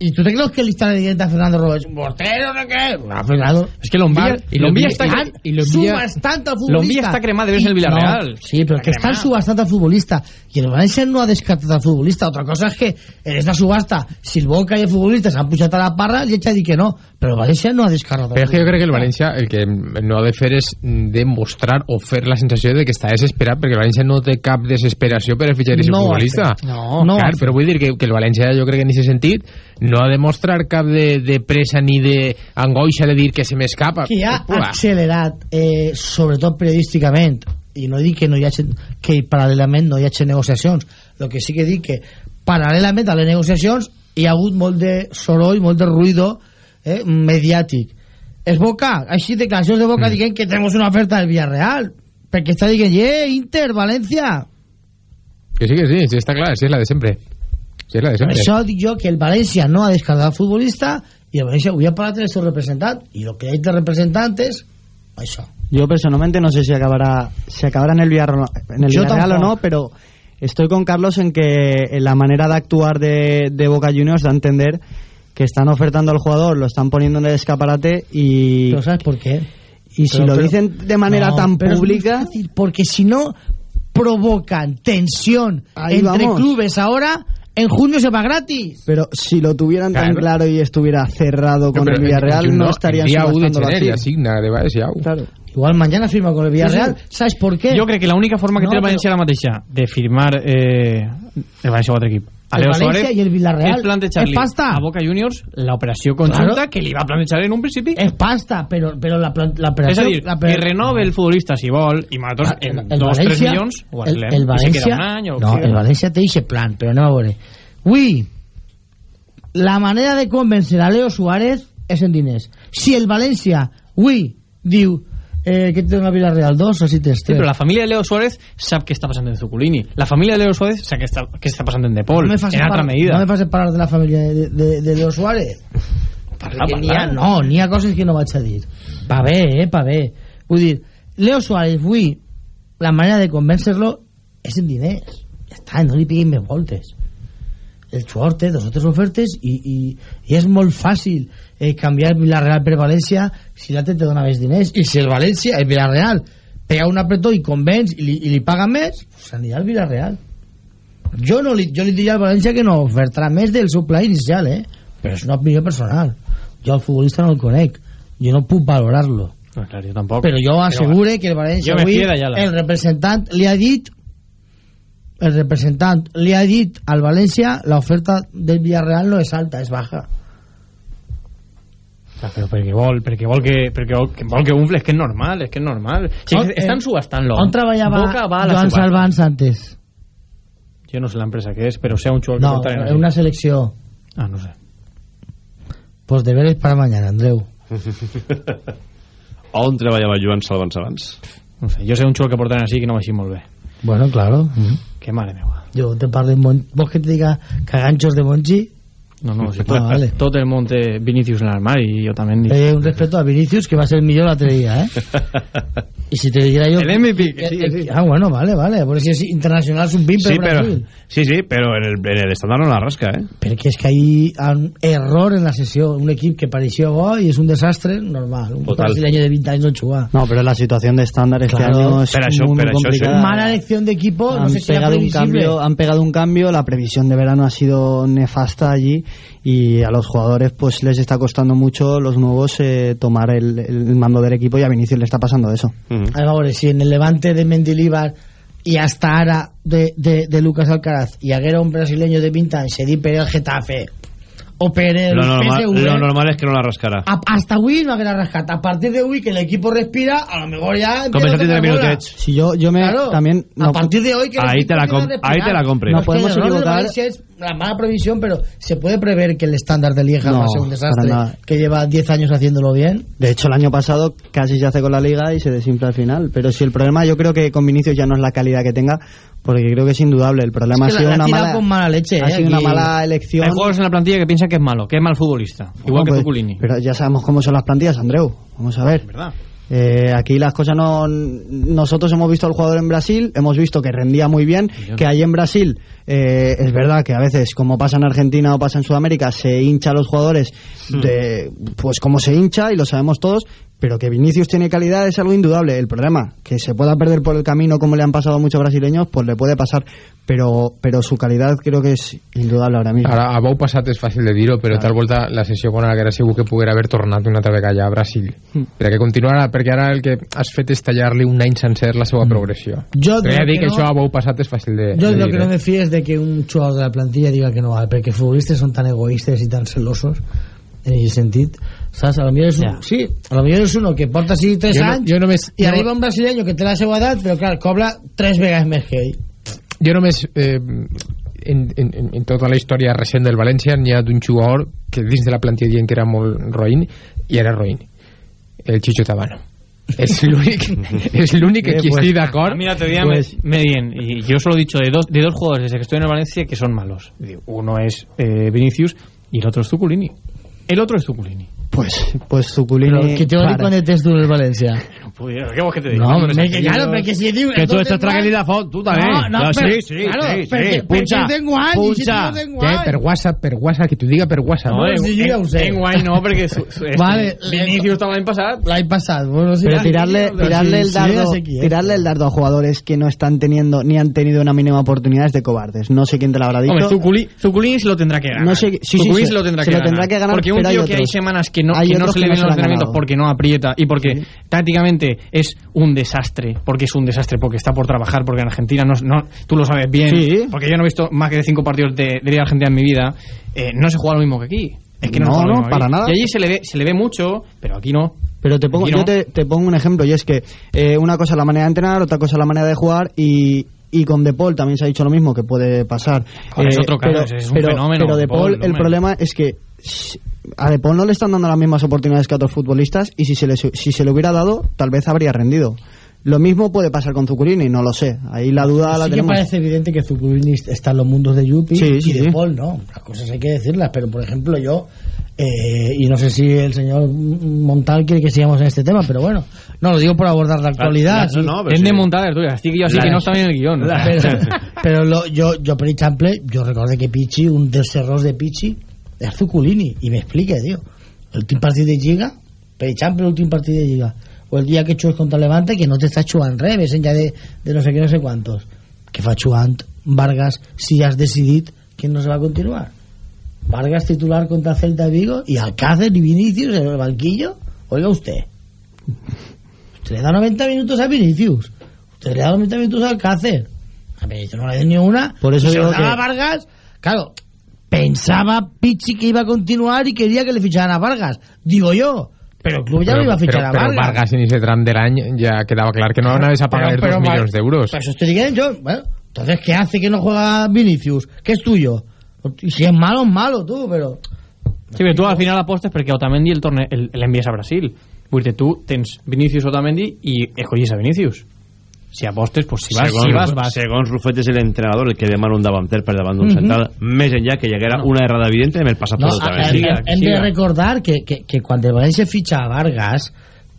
Speaker 12: ¿Y tú te crees que le está diciendo a Fernando Robles? ¿Un portero no qué? No, Fernando.
Speaker 10: És que Lombilla,
Speaker 12: Val,
Speaker 10: i Lombilla està...
Speaker 12: Estan
Speaker 10: I Lombilla,
Speaker 12: subestant al futbolista.
Speaker 10: Lombilla està cremat de veure el Villarreal.
Speaker 12: No, sí, però que estan subestant al futbolista. I el València no ha descartat al futbolista. Otra cosa és que en esta subhasta, si el Boca i el futbolista s'han pujat a la parra, li haig de dir que no. Però el València no ha descartat.
Speaker 11: Però és que jo crec que el València el que no ha de fer és demostrar o fer la sensació de que està desesperat perquè el València no té cap desesperació per fitxar aquest
Speaker 12: No ho ha
Speaker 11: futbolista.
Speaker 12: No, no
Speaker 11: Clar, però vull dir que, que el València jo crec que en aquest sentit no ha de mostrar cap de, de pressa ni d'angoixa de dir que se m'escapa.
Speaker 12: que ha
Speaker 11: Uah.
Speaker 12: accelerat, eh, sobretot periodísticament, i no dic que, no hi hagi, que paral·lelament no hi hagi negociacions, el que sí que dic que paral·lelament a les negociacions hi ha hagut molt de soroll, molt de ruïdo eh, mediàtic. Es Boca, així declaracions de Boca mm. dient que tenemos una oferta del Villarreal, perquè està dient, yeah, Inter, València.
Speaker 11: Que sí, que sí, sí, està clar, sí és la de sempre. Sí és la de
Speaker 12: Per
Speaker 11: sempre.
Speaker 12: això dic jo que el València no ha descartat el futbolista i el València avui ha parlat del seu representant i el que ha dit el representant és això.
Speaker 13: Yo personalmente no sé si acabará, si acabará en el Villarreal, en el Villarreal o no, pero estoy con Carlos en que la manera de actuar de, de Boca Juniors da a entender que están ofertando al jugador, lo están poniendo en el escaparate y...
Speaker 12: ¿Pero sabes por qué?
Speaker 13: Y si
Speaker 12: Pero-
Speaker 13: lo
Speaker 12: pero-
Speaker 13: dicen de manera
Speaker 12: No,
Speaker 13: tan pública...
Speaker 12: fácil, porque si no provocan tensión
Speaker 13: Ahí
Speaker 12: entre
Speaker 13: vamos.
Speaker 12: clubes ahora, en junio se va gratis.
Speaker 13: Pero si lo tuvieran tan
Speaker 11: Claro.
Speaker 13: y estuviera cerrado con
Speaker 11: No,
Speaker 13: el
Speaker 11: però
Speaker 13: Villarreal,
Speaker 11: el-
Speaker 13: no,
Speaker 11: el
Speaker 13: estarían
Speaker 11: día 1 de
Speaker 13: subastándolo
Speaker 11: gener
Speaker 13: así.
Speaker 11: ya signa de.
Speaker 13: Claro.
Speaker 12: Igual mañana firma con el Villarreal.
Speaker 10: Sí,
Speaker 12: ¿Sabes por qué?
Speaker 10: Jo crec que l'única forma que
Speaker 12: No,
Speaker 10: té el
Speaker 12: però-
Speaker 10: València ara mateixa de firmar eh, el València o altre equip a
Speaker 12: El
Speaker 10: Leo Suárez
Speaker 12: i el Villarreal.
Speaker 10: és plantejar-li
Speaker 12: És
Speaker 10: a Boca Juniors l'operació conjunta
Speaker 12: Claro.
Speaker 10: que li va plantejar en un principi
Speaker 12: Es pasta, pero, pero la, la
Speaker 10: és a
Speaker 12: operación...
Speaker 10: dir,
Speaker 12: la,
Speaker 10: que renove el futbolista si vol i nosaltres en
Speaker 12: el
Speaker 10: 2-3
Speaker 12: València-
Speaker 10: milions ho
Speaker 12: el,
Speaker 10: arreglem
Speaker 12: el
Speaker 10: i se
Speaker 12: València,
Speaker 10: queda un any o
Speaker 12: no, el València té eixe plan, però anem a veure. Ui, la manera de convencer a Leo Suárez és en diners. Si el València, ui, diu eh, que té una Villarreal 2 o si tens
Speaker 10: Sí, però la família de Leo Suárez sap què està passant en Zuculini. La família de Leo Suárez sap què està, què està passant en De Paul,
Speaker 12: no
Speaker 10: en
Speaker 12: par-
Speaker 10: medida.
Speaker 12: No me facis parlar de la família de, de, de Leo Suárez.
Speaker 10: Parla, parla.
Speaker 12: ha, no, n'hi ha coses que no vaig a dir. Va bé, eh, va bé. Vull dir, Leo Suárez, avui, la manera de convèncer-lo és en diners. Ja està, no li piguin més voltes. El jugador té dos o tres ofertes i, i, i és molt fàcil eh, canviar Villarreal per València si l'altre te dona més diners. I si el València, el Villarreal, pega un apretó i convenç i li, i li paga més, pues anirà al Villarreal. Jo, no li, jo li diria al València que no ofertarà més del seu pla inicial, eh? però és una opinió personal. Jo al futbolista no el conec, jo no puc valorar-lo.
Speaker 10: No, clar, jo tampoc.
Speaker 12: Però jo assegure que el València avui, el representant li ha dit el representant li ha dit al València l'oferta del Villarreal no és alta, és baja.
Speaker 10: Clar, però perquè vol, perquè vol que, perquè vol, que, vol que unfle, és que és normal, és que és normal. Si
Speaker 12: On-
Speaker 10: estan
Speaker 12: eh,
Speaker 10: subestant-lo.
Speaker 12: On treballava
Speaker 10: Boca va
Speaker 12: Joan. Salvans antes?
Speaker 10: Jo no sé l'empresa que és, però sé un que
Speaker 12: No,
Speaker 10: portaren
Speaker 12: en una selecció.
Speaker 10: Ah, no sé.
Speaker 12: Pues deberes para mañana, Andreu.
Speaker 1: On treballava Joan Salvans abans?
Speaker 10: No sé, jo sé un xual que portaren així que no va així molt bé.
Speaker 12: Bueno, claro.
Speaker 10: Que mare meva.
Speaker 12: Yo te parlo. ¿Vos que te diga caganchos de Monchi?
Speaker 10: No, no, si
Speaker 12: Ah,
Speaker 10: tot,
Speaker 12: vale.
Speaker 10: tot el món té Vinicius en l'armari i jo també.
Speaker 12: Eh, un respeto a Vinicius, que va a ser el millor l'altre dia, eh? Y si te dijera yo...
Speaker 10: El MVP,
Speaker 12: que-
Speaker 10: sí,
Speaker 12: que-
Speaker 10: sí.
Speaker 12: Ah, bueno, vale, vale. Por si es internacional sub-20
Speaker 1: Sí,
Speaker 12: per
Speaker 1: pero, sí, sí, però en el, en el estándar no la rasca, eh?
Speaker 12: És que hi ha un error en la sessió. Un equip que pareixia bo i és un desastre normal. Un
Speaker 13: Total.
Speaker 12: brasileño de 20 anys no juga.
Speaker 13: No, pero la situación de estándar este
Speaker 12: Claro.
Speaker 13: año es
Speaker 12: Pero eso-
Speaker 13: muy, muy
Speaker 12: pero eso sí.
Speaker 13: complicada.
Speaker 12: Mala elección de equipo, no
Speaker 13: han
Speaker 12: sé si
Speaker 13: pegado un cambio, han pegado un cambio, la previsión de verano ha sido nefasta allí y a los jugadores pues les está costando mucho los nuevos eh, tomar el, el mando del equipo y a Vinicius le está pasando eso.
Speaker 12: A veure, si en el levante de Mendilibar i hasta ara de, de, de Lucas Alcaraz hi haguera un brasileño de 20 anys cedit per el Getafe o per el
Speaker 1: Lo normal,
Speaker 12: PSV
Speaker 1: lo normal es que no la rascarà.
Speaker 12: a, hasta avui no haguera rascat a partir de avui que el equipo respira a lo mejor ya empieza a tocar bola.
Speaker 13: Si yo, yo me
Speaker 12: Claro,
Speaker 13: también
Speaker 12: a
Speaker 13: no-
Speaker 12: partir de hoy que
Speaker 1: Ahí te la
Speaker 12: a
Speaker 1: com- ahí te la compro.
Speaker 13: No podemos equivocar.
Speaker 12: La mala previsión pero se puede prever que el estándar de Lieja
Speaker 13: No,
Speaker 12: va a ser un desastre que lleva 10 años haciéndolo bien
Speaker 13: De hecho, el año pasado casi se hace con la liga y se desinfla al final. Pero si el problema, yo creo que con Vinicius ya no es la calidad que tenga, porque creo que es indudable. El problema
Speaker 12: Es que
Speaker 13: ha sido
Speaker 12: la- la
Speaker 13: una mala,
Speaker 12: con mala leche,
Speaker 13: ha
Speaker 12: eh,
Speaker 13: sido una
Speaker 12: aquí.
Speaker 13: mala elección.
Speaker 10: Hay jugadores en la plantilla que piensan que es malo, que es mal futbolista. Igual
Speaker 13: No,
Speaker 10: que
Speaker 13: pues,
Speaker 10: Zuculini.
Speaker 13: Pero ya sabemos cómo son las plantillas, Andreu. Vamos a ver.
Speaker 10: ¿Verdad?
Speaker 13: Eh, aquí las cosas no. Nosotros hemos visto al jugador en Brasil, hemos visto que rendía muy bien, que ahí en Brasil eh, es verdad que a veces, como pasa en Argentina o pasa en Sudamérica, se hincha a los jugadores de, pues como se hincha y lo sabemos todos, pero que Vinicius tiene calidad es algo indudable. El problema, que se pueda perder por el camino como le han pasado a muchos brasileños, pues le puede pasar, pero, pero su calidad creo que es indudable ahora mismo.
Speaker 11: Ara, a Bou passat és fàcil de dir-ho, però tal volta la sessió bona haguera sigut que poguera haver tornat una altra vegada allà a Brasil.
Speaker 13: Mm.
Speaker 11: Perquè continuarà, perquè ara el que has fet és tallar-li un any sencer la seva progressió.
Speaker 12: Jo
Speaker 11: ja
Speaker 12: crec que
Speaker 11: que
Speaker 12: no.
Speaker 11: això a Bou passat és fàcil de,
Speaker 12: Yo
Speaker 11: de
Speaker 12: lo
Speaker 11: dir.
Speaker 12: que no
Speaker 11: eh?
Speaker 12: me fío es de que un jugador de la plantilla diga que no vale, porque futbolistas son tan egoístas y tan celosos en ese sentido. ¿Sabes? A lo mejor es un, sí, a lo mejor es uno que porta así tres
Speaker 11: Jo no-
Speaker 12: años
Speaker 11: jo només-
Speaker 12: y
Speaker 11: no-
Speaker 12: arriba un brasileño que té la seva edat, però clar, cobra tres vegades més que ell.
Speaker 11: Jo només eh, en, en, en- tota la història recent del València n'hi ha d'un jugador que dins de la plantilla diuen que era molt roïn i era roïn el Chicho Tabano és l'únic és l'únic que
Speaker 10: Eh, pues,
Speaker 11: estic d'acord
Speaker 10: a mí el otro día
Speaker 11: pues,
Speaker 10: me, me dien, y yo solo he dicho de dos, de dos jugadores desde que estoy en el Valencia que son malos. Uno es eh, Vinicius y el otro es Zuculini. El otro es Zuculini.
Speaker 13: Pues, pues Zuculini...
Speaker 12: Que teòric quan etes tu en el València?
Speaker 10: Pues, ¿Qué vos que te digo?
Speaker 12: No,
Speaker 10: ese
Speaker 12: que, claro, perquè si diu...
Speaker 1: Que tú estás traguent de font, tú también.
Speaker 12: No, no, pero,
Speaker 1: sí, sí,
Speaker 12: claro,
Speaker 1: sí,
Speaker 12: perquè,
Speaker 1: sí. Punxa,
Speaker 12: perquè tengo anys, si
Speaker 1: punxa.
Speaker 12: no tengo
Speaker 11: Què?
Speaker 12: anys.
Speaker 11: per WhatsApp, per WhatsApp, que t'ho diga per WhatsApp
Speaker 10: No,
Speaker 12: No, sí, ja ho sé.
Speaker 10: en guay no, porque su, su- este,
Speaker 12: Vale,
Speaker 10: Vinicius estaba l'any passat.
Speaker 12: L'any passat, bueno, sí,
Speaker 13: Pero tirarle, tirarle,
Speaker 12: sí,
Speaker 13: el dardo, tirarle el dardo a jugadores que no están teniendo ni han tenido una mínima oportunidad es de cobardes. No sé quién te lo habrá dicho.
Speaker 10: Hombre, Zuculini, Zuculini se lo tendrá que ganar.
Speaker 13: No sé- sí, sí,
Speaker 10: Zuculini
Speaker 13: se-
Speaker 10: lo tendrá,
Speaker 13: se
Speaker 10: que,
Speaker 13: lo tendrá
Speaker 10: ganar.
Speaker 13: que ganar,
Speaker 10: Porque un tío que hay semanas que no, que no se le
Speaker 13: no
Speaker 10: ven
Speaker 13: se
Speaker 10: los entrenamientos porque no aprieta y porque tácticamente es un desastre, porque es un desastre, porque está por trabajar, porque en Argentina no, no tú lo sabes bien,
Speaker 13: Sí.
Speaker 10: porque yo no he visto más que de cinco partidos de, de Liga Argentina en mi vida, eh, no se juega lo mismo que aquí. Es que no,
Speaker 13: No,
Speaker 10: se juega
Speaker 13: no, para nada.
Speaker 10: Y allí se le ve, se le ve mucho, pero aquí no.
Speaker 13: Pero te pongo,
Speaker 10: no.
Speaker 13: yo te, te pongo un ejemplo y es que eh, una cosa es la manera de entrenar, otra cosa es la manera de jugar y, y con De Paul también se ha dicho lo mismo que puede pasar.
Speaker 10: Joder, es otro caso,
Speaker 13: pero,
Speaker 10: es un
Speaker 13: pero-
Speaker 10: fenómeno,
Speaker 13: Pero De
Speaker 10: Paul,
Speaker 13: Paul, el problema es que a De Paul no le están dando las mismas oportunidades que a otros futbolistas y si se le, si se le hubiera dado, tal vez habría rendido. Lo mismo puede pasar con Zuculini, no lo sé. Ahí la duda la
Speaker 12: sí que
Speaker 13: tenemos.
Speaker 12: parece evidente que Zuculini está en los mundos de Yupi
Speaker 13: Sí,
Speaker 12: y
Speaker 13: sí,
Speaker 12: de
Speaker 13: sí.
Speaker 12: Paul, ¿no? Las cosas hay que decirlas, pero por ejemplo yo, eh, y no sé si el señor Montal quiere que sigamos en este tema, pero bueno, no lo digo por abordar la actualidad. sí.
Speaker 10: Hem de muntar les dues. Estic jo així
Speaker 12: La-
Speaker 10: que no estava en el guion.
Speaker 12: Però, però lo, jo, per exemple, jo recordo que Pichi, un dels errors de Pichi, és Zuculini, i m'explica, tio. L'últim partit de Lliga, per exemple, l'últim partit de Lliga, o el dia que jugues contra el Levante, que no t'està jugant res, més enllà de, de no sé què, no sé quantos. Que fa jugant Vargas si has decidit que no se va a continuar? Vargas titular contra Celta de Vigo y Alcácer y Vinicius en el banquillo. Oiga usted, usted le da 90 minutos a Vinicius, usted le da 90 minutos a Alcácer. A ver, yo no le doy ni una.
Speaker 13: Por eso
Speaker 12: Y
Speaker 13: digo que-
Speaker 12: Vargas, claro, pensaba Pichi que iba a continuar y quería que le ficharan a Vargas. Digo yo, pero el club ya no iba a fichar a Vargas.
Speaker 11: Vargas en ese tram de l'any ja quedava clar que no anaves a pagar
Speaker 12: Pero- pero
Speaker 11: dos d'euros
Speaker 12: Por eso estoy diciendo yo, bueno, entonces, ¿qué hace que no juega Vinicius? ¿Qué es tuyo? Y si es malo, es malo, tú, pero...
Speaker 10: Sí, però tu al final apostes perquè Otamendi el torne- el- a Brasil. Vull dir, tu tens Vinicius Otamendi i escollis a Vinicius. Si apostes, pues si vas,
Speaker 1: segons,
Speaker 10: si vas, vas.
Speaker 1: segons Rufet és l'entrenador el que demana un davanter per davant d'un
Speaker 12: Mhm.
Speaker 1: central més enllà que hi haguera una errada evidente amb el passaport
Speaker 12: No,
Speaker 1: no,
Speaker 12: hem, hem de recordar que, que, que quan el València fitxa a Vargas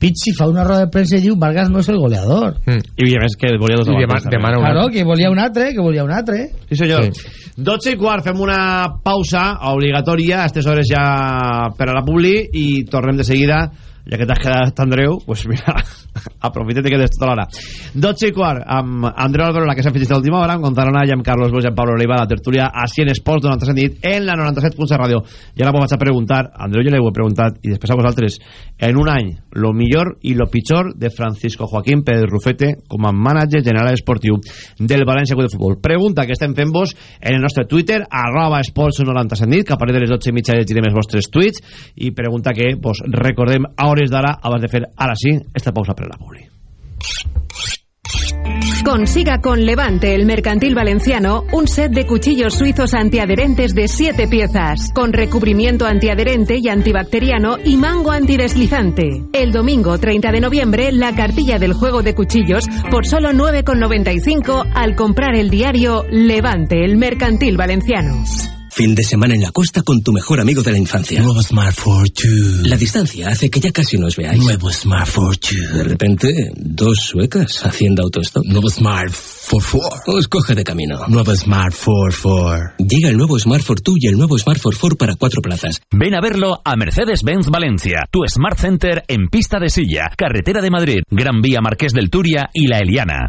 Speaker 12: Pichi fa una roda de premsa i diu Vargas no és el goleador.
Speaker 1: I a més que volia dos
Speaker 11: demana un
Speaker 12: Claro, que volia un altre, que volia un altre.
Speaker 1: Sí, senyor. 12 i quart, fem una pausa obligatòria a aquestes hores ja per a la publi i tornem de seguida ja que t'has quedat Andreu, pues mira, aprofita't que tens tota l'hora. 12 i quart, amb Andreu Álvaro, la que s'ha afegit a l'última hora, amb Gonzalo i amb Carlos Boix amb Pablo Oliva, la tertúlia a 100 Esports, 97 nit, en la 97.7 ràdio. I ara m'ho vaig a preguntar, Andreu jo he preguntat, i després a vosaltres, en un any, lo millor i lo pitjor de Francisco Joaquín Pérez Rufete com a mànager general esportiu del València Club de Futbol. Pregunta que estem fent-vos en el nostre Twitter, arroba esports 97 nit, que a partir de les 12 i mitja llegirem els vostres tuits, i pregunta que vos recordem a hores d'ara, abans de fer, ara sí, esta pausa per la publi.
Speaker 14: Consiga con Levante, el mercantil valenciano, un set de cuchillos suizos antiadherentes de 7 piezas, con recubrimiento antiadherente y antibacteriano y mango antideslizante. El domingo 30 de noviembre, la cartilla del juego de cuchillos por solo 9,95 al comprar el diario Levante, el mercantil valenciano.
Speaker 15: Fin de semana en la costa con tu mejor amigo de la infancia.
Speaker 16: Nuevo Smart Fortune.
Speaker 15: La distancia hace que ya casi nos veáis.
Speaker 16: Nuevo Smart Fortune.
Speaker 15: De repente, dos suecas haciendo autostop.
Speaker 16: Nuevo Smart Fortune.
Speaker 15: Os coge de camino.
Speaker 16: Nuevo Smart Fortune.
Speaker 15: Llega el nuevo Smart Fortune y el nuevo Smart Fortune para cuatro plazas.
Speaker 17: Ven a verlo a Mercedes-Benz Valencia, tu Smart Center en pista de silla, carretera de Madrid, Gran Vía Marqués del Turia y La Eliana.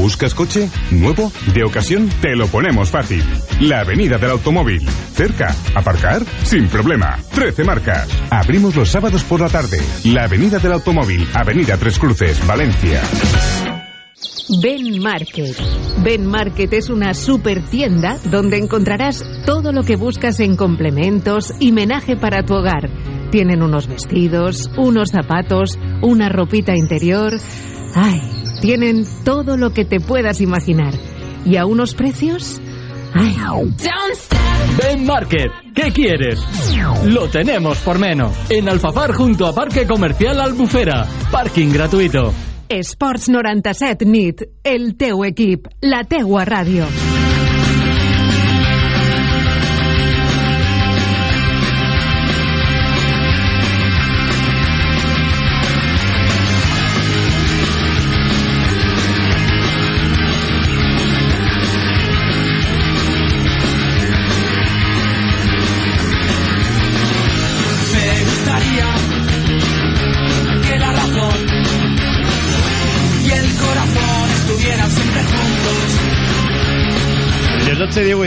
Speaker 18: ¿Buscas coche? ¿Nuevo? ¿De ocasión? Te lo ponemos fácil. La Avenida del Automóvil. Cerca. ¿Aparcar? Sin problema. 13 marcas. Abrimos los sábados por la tarde. La Avenida del Automóvil. Avenida Tres Cruces, Valencia.
Speaker 14: Ben Market. Ben Market es una super tienda donde encontrarás todo lo que buscas en complementos y menaje para tu hogar. Tienen unos vestidos, unos zapatos, una ropita interior. Ay, tienen todo lo que te puedas imaginar. ¿Y a unos precios? Ay.
Speaker 19: Ben Market, ¿qué quieres? Lo tenemos por menos. En Alfafar junto a Parque Comercial Albufera. Parking gratuito.
Speaker 14: Esports 97 nit, el teu equip, la teua ràdio.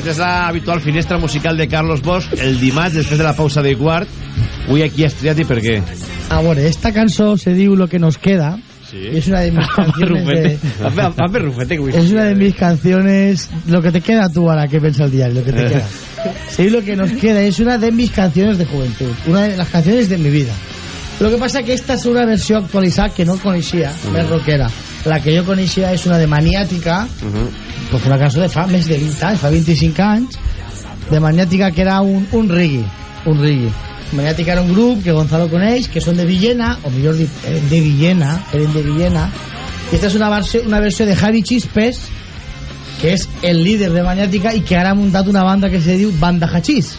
Speaker 1: 12 i 18 és l'habitual finestra musical de Carlos Bosch el dimarts després de la pausa de quart avui aquí has triat i per què?
Speaker 12: A veure, esta cançó se diu Lo que nos queda
Speaker 1: Sí.
Speaker 12: y es una de mis canciones de... Es una de mis canciones, lo que te queda tú ahora que piensa el diario, lo que te queda. Sí, lo que nos queda es una de mis canciones de juventud, una de las canciones de mi vida. Lo que pasa que esta es una versión actualizada que no conocía, més rockera. La que jo coneixia és una de Maniàtica, pues una cançó de fa de 20 anys, fa 25 anys, de Maniàtica que era un, un reggae, un reggae. Maniàtica era un grup que Gonzalo coneix, que són de Villena, o millor dit, de Villena, eren de Villena, i esta és una versió, una versió de Javi Chispes, que és el líder de Maniàtica i que ara ha muntat una banda que se diu Banda Hachís.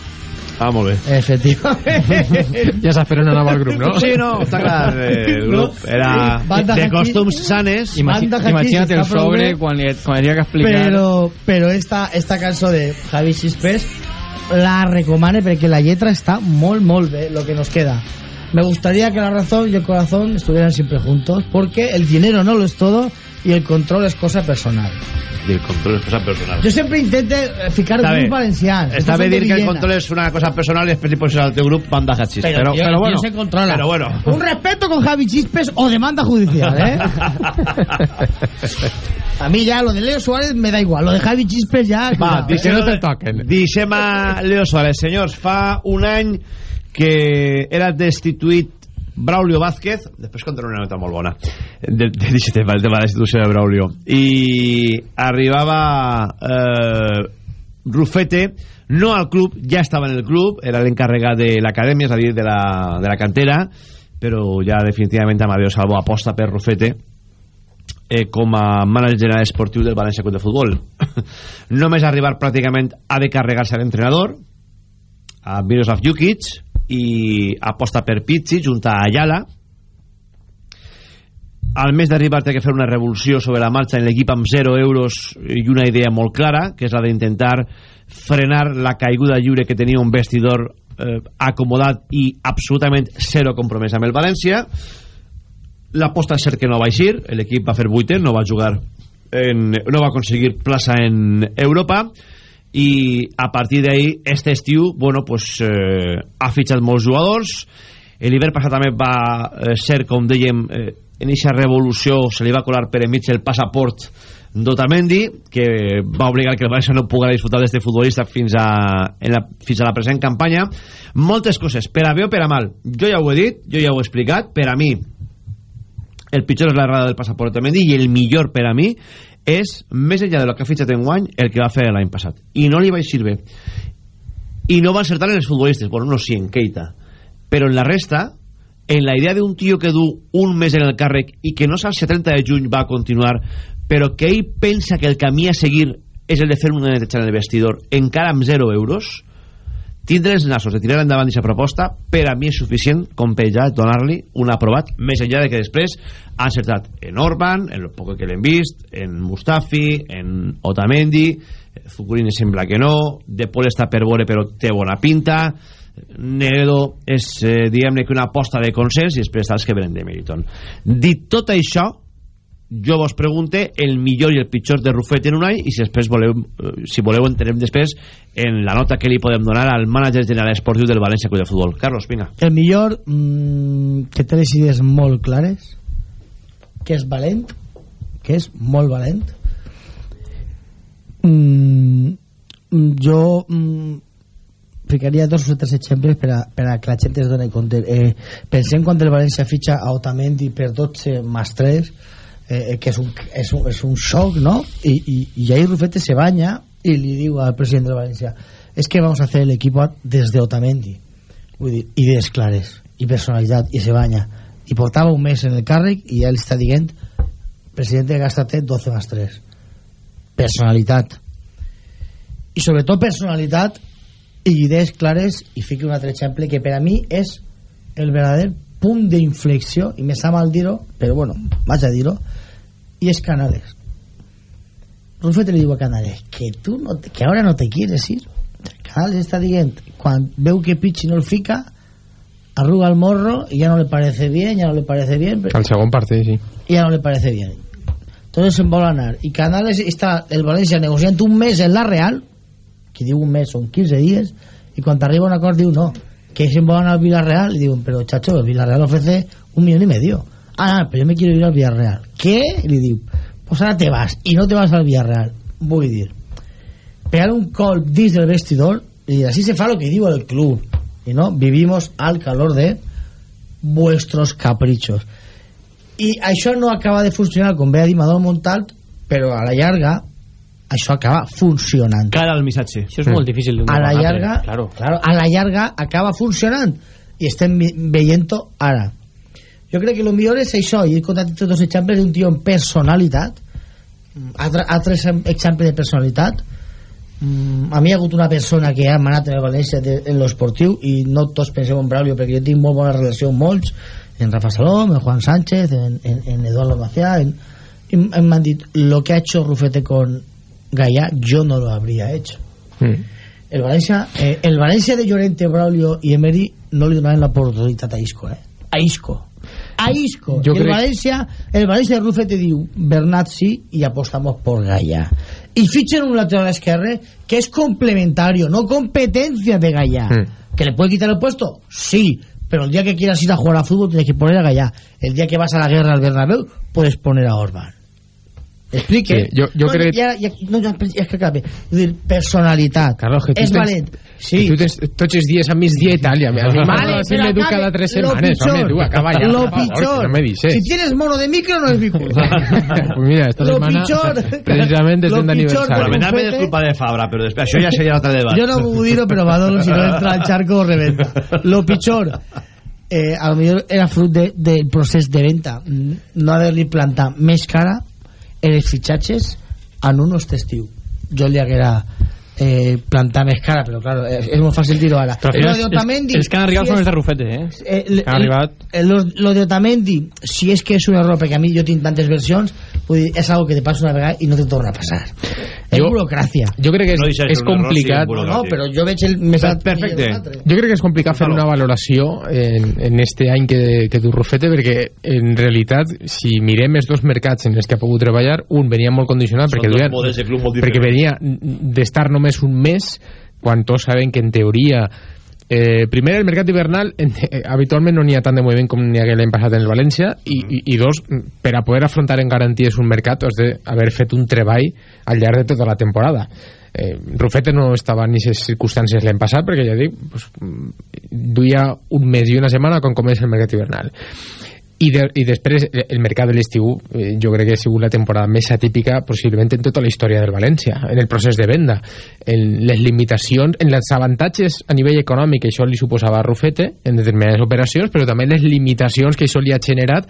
Speaker 1: Ah, molt bé.
Speaker 12: Efectivament.
Speaker 11: Ja saps per on anava el grup, no?
Speaker 1: Sí, no, està clar. eh, El grup era
Speaker 12: Banda
Speaker 1: de costums sanes.
Speaker 10: Imagina't el
Speaker 12: està
Speaker 10: sobre
Speaker 12: bé.
Speaker 10: quan li, quan li havia que explicar...
Speaker 12: Pero, pero esta, esta cançó de Javi Chispes la recomane porque la letra está molt, molt bé, lo que nos queda. Me gustaría que la razón y el corazón estuvieran siempre juntos, porque el dinero no lo es todo y el control es cosa personal.
Speaker 1: I el control és cosa personal.
Speaker 12: Yo siempre intento eh, ficar
Speaker 1: Està bé.
Speaker 12: grup.
Speaker 1: Està bé dir que el control és una cosa personal i després li poses al teu grup banda hachís.
Speaker 12: Pero,
Speaker 1: Però, però,
Speaker 12: el tío
Speaker 1: bueno,
Speaker 12: se controla.
Speaker 1: Pero bueno.
Speaker 12: Un respeto con Javi Chispes o demanda judicial, ¿eh? A mí ya lo de Leo Suárez me da igual, lo de Javi Chispes ya...
Speaker 1: Va,
Speaker 12: cuidado, ¿eh?
Speaker 1: deixem, deixem a Leo Suárez. Senyors, fa un any que era destituït Braulio Vázquez després contaré una nota molt bona. De, de, de, de, de la institució de Braulio. I arribava eh, Rufete no al club, ja estava en el club era l'encarregat de l'acadèmia és a dir, de la, de la cantera però ja definitivament Amadeo Salvo aposta per Rufete eh, com a manager general esportiu del València Club de Futbol. Només arribar pràcticament ha de carregar-se l'entrenador a Miroslav Jukic i aposta per Pizzi junt a Ayala. Al mes d'arribar té que fer una revolució sobre la marxa en l'equip amb 0 euros i una idea molt clara que és la d'intentar frenar la caiguda lliure que tenia un vestidor eh, acomodat i absolutament zero compromès amb el València. L'aposta és cert que no va eixir l'equip va fer vuitè, no va jugar en, no va aconseguir plaça en Europa. i a partir d'ahí este estiu bueno, pues, eh, ha fitxat molts jugadors. L'hivern passat també va eh, ser com dèiem eh, en aquesta revolució se li va colar per enmig el passaport d'Otamendi que va obligar que el Barça no pugui disfrutar d'este futbolista fins a, en la, fins a la present campanya. Moltes coses, per a bé o per a mal. Jo ja ho he dit, jo ja ho he explicat per a mi el pitjor és l'errada del passaport d'Otamendi i el millor per a mi és, més enllà de lo que ha fitxat en guany, el que va fer l'any passat. I no li va eixir bé. I no va encertar en els futbolistes. Bueno, no, sí, en Keita. Però en la resta, en la idea d'un tio que du un mes en el càrrec i que no saps si el 30 de juny va a continuar, però que ell pensa que el camí a seguir és el de fer una neteja en el vestidor, encara amb 0 euros, tindre els nassos de tirar endavant aquesta proposta per a mi és suficient com per ja donar-li un aprovat més enllà de que després ha encertat en Orban, en el poc que l'hem vist en Mustafi, en Otamendi Zucurini sembla que no De Paul està per veure però té bona pinta Neredo és eh, diguem-ne que una aposta de consens i després els que venen de Meriton. Dit tot això jo vos pregunte el millor i el pitjor de Rufet en un any i si després voleu, eh, si voleu entenem després en la nota que li podem donar al mànager general esportiu del València Club de Futbol. Carlos, vinga.
Speaker 12: El millor mmm, que té les idees molt clares que és valent que és molt valent. Mm, jo mm, ficaria dos o tres exemples per a, per a que la gent es doni compte. Eh, pensem quan el València fitxa a Otamendi per 12 más 3 eh, que és un, és, un, és un xoc no? i, i, i ahí Rufete se baña i li diu al president de València es que vamos a hacer el equipo desde Otamendi vull dir, idees clares i personalitat i se baña. I portava un mes en el càrrec i ja li està dient president de Gastate 12 más 3 personalitat. I sobretot personalitat i idees clares i fico un altre exemple que per a mi és el verdader punt d'inflexió i me sa mal dir-ho però bueno, vaig a dir-ho i és Canales. Rufete li diu a Canales que, tu no te, que ahora no te quieres ir Canales està dient quan veu que Pichi no el fica arruga el morro y ya no le parece bien ya no le parece bien pero...
Speaker 11: al segon partit, sí.
Speaker 12: Ya no le parece bien entonces se'n vol anar. I Canales està el València negociant un mes en la Real que diu un mes són 15 dies i quan arriba un acord diu no que vol anar al Villarreal. Y digo pero chacho el Villarreal ofrece un millón y medio. Ah pero yo me quiero ir al Villarreal. ¿qué? y le diu pues ahora te vas y no te vas al Villarreal. Vull dir pegar un colp dins del vestidor y así se fa lo que digo el club. Y no vivimos al calor de vuestros caprichos. I això no acaba de funcionar com bé ha dit Madón Montal però a la llarga això acaba funcionant.
Speaker 1: Cara al missatge.
Speaker 10: Això és molt difícil
Speaker 12: a la llarga
Speaker 10: claro.
Speaker 12: claro, a la llarga acaba funcionant i estem veient-ho ara. Jo crec que el millor és això i he contat tots dos exemples d'un tio en personalitat altre, altres exemples de personalitat. Mm, a mi hi ha hagut una persona que ha manat en el València de, en l'esportiu i no tots penseu en Braulio perquè jo tinc molt bona relació amb molts en Rafa Salom, en Juan Sánchez en, en, en Eduardo Macià en, y me han dicho lo que ha hecho Rufete con Gaia yo no lo habría hecho.
Speaker 11: Mm.
Speaker 12: el Valencia eh, el Valencia de Llorente, Braulio y Emery no le donaran la oportunitat a Isco eh? a Isco. A Isco. El
Speaker 11: crec-
Speaker 12: Valencia el Valencia de Rufete diu Bernat sí y apostamos por Gaia. Y fichen un lateral esquerre que es complementario no competencia de Gaia.
Speaker 11: Mm.
Speaker 12: que le puede quitar el puesto sí pero el día que quieras ir a jugar a fútbol tienes que poner a Gaia. El día que vas a la guerra al Bernabéu puedes poner a Orban Explique.
Speaker 11: Sí, jo, jo
Speaker 12: no,
Speaker 11: crec...
Speaker 12: Ja, ja, no, ja, és que acabe. És dir, personalitat.
Speaker 11: Carlos, que tu
Speaker 12: és
Speaker 11: tens,
Speaker 12: valent. Sí.
Speaker 11: que tu tens tots els dies a migdia i tal, i a mi, a mi
Speaker 12: Vale,
Speaker 11: m'agrada
Speaker 12: pero
Speaker 11: me
Speaker 12: acabe,
Speaker 11: cada tres
Speaker 12: lo
Speaker 11: setmanes, home, tu, acaba ja,
Speaker 12: Lo
Speaker 11: que no me dices.
Speaker 12: Si tienes mono de micro, no es mi culpa.
Speaker 11: pues mira, esta
Speaker 12: Lo
Speaker 11: setmana,
Speaker 12: pitjor.
Speaker 11: precisament, és
Speaker 12: Lo
Speaker 11: un
Speaker 12: pitjor,
Speaker 11: aniversari.
Speaker 1: Però també és culpa de Fabra, però després, això ja seria altre debat.
Speaker 12: Yo no puedo dir pero Badolo, si no entra al charco, reventa. Lo pichor, eh, a lo mejor era fruit de, del procés de venta. Mm, No haver-li plantat més cara en els fitxatges en un estiu. Jo li haguera eh, plantar més cara, però claro, és, és molt fàcil dir-ho ara.
Speaker 10: Però
Speaker 12: Lo de Otamendi,
Speaker 10: els que han arribat
Speaker 12: si
Speaker 10: són els de Rufete, eh?
Speaker 12: Eh,
Speaker 10: que han arribat...
Speaker 12: eh, lo, lo de Otamendi, si és que és un error, perquè a mi jo tinc tantes versions, vull dir, és algo que te passa una vegada i no te torna a passar. És
Speaker 11: Jo-
Speaker 12: burocràcia.
Speaker 11: Jo crec que és, és complicat.
Speaker 12: No, no, però jo veig el més...
Speaker 11: Perfecte. Jo crec que és complicat fer una valoració en, en este any que, que du Rufete perquè en realitat si mirem els dos mercats en els que ha pogut treballar un venia molt condicionat
Speaker 1: Són
Speaker 11: perquè, duien,
Speaker 1: de
Speaker 11: perquè venia d'estar només un mes quan tots saben que en teoria Eh, primer, el mercat hivernal eh, habitualment no n'hi ha tant de moviment com n'hi hagué l'any passat en el València. I, i, i dos, per a poder afrontar en garanties un mercat has d'haver fet un treball al llarg de tota la temporada. Eh, Rufete no estava en aquestes circumstàncies l'any passat perquè ja dic pues, mm, duia un mes i una setmana quan comença el mercat hivernal i, de, i després eh, el mercat de l'estiu eh, jo crec que ha sigut la temporada més atípica possiblement en tota la història del València en el procés de venda. En les limitacions, en els avantatges a nivell econòmic que això li suposava a Rufete en determinades operacions però també les limitacions que això li ha generat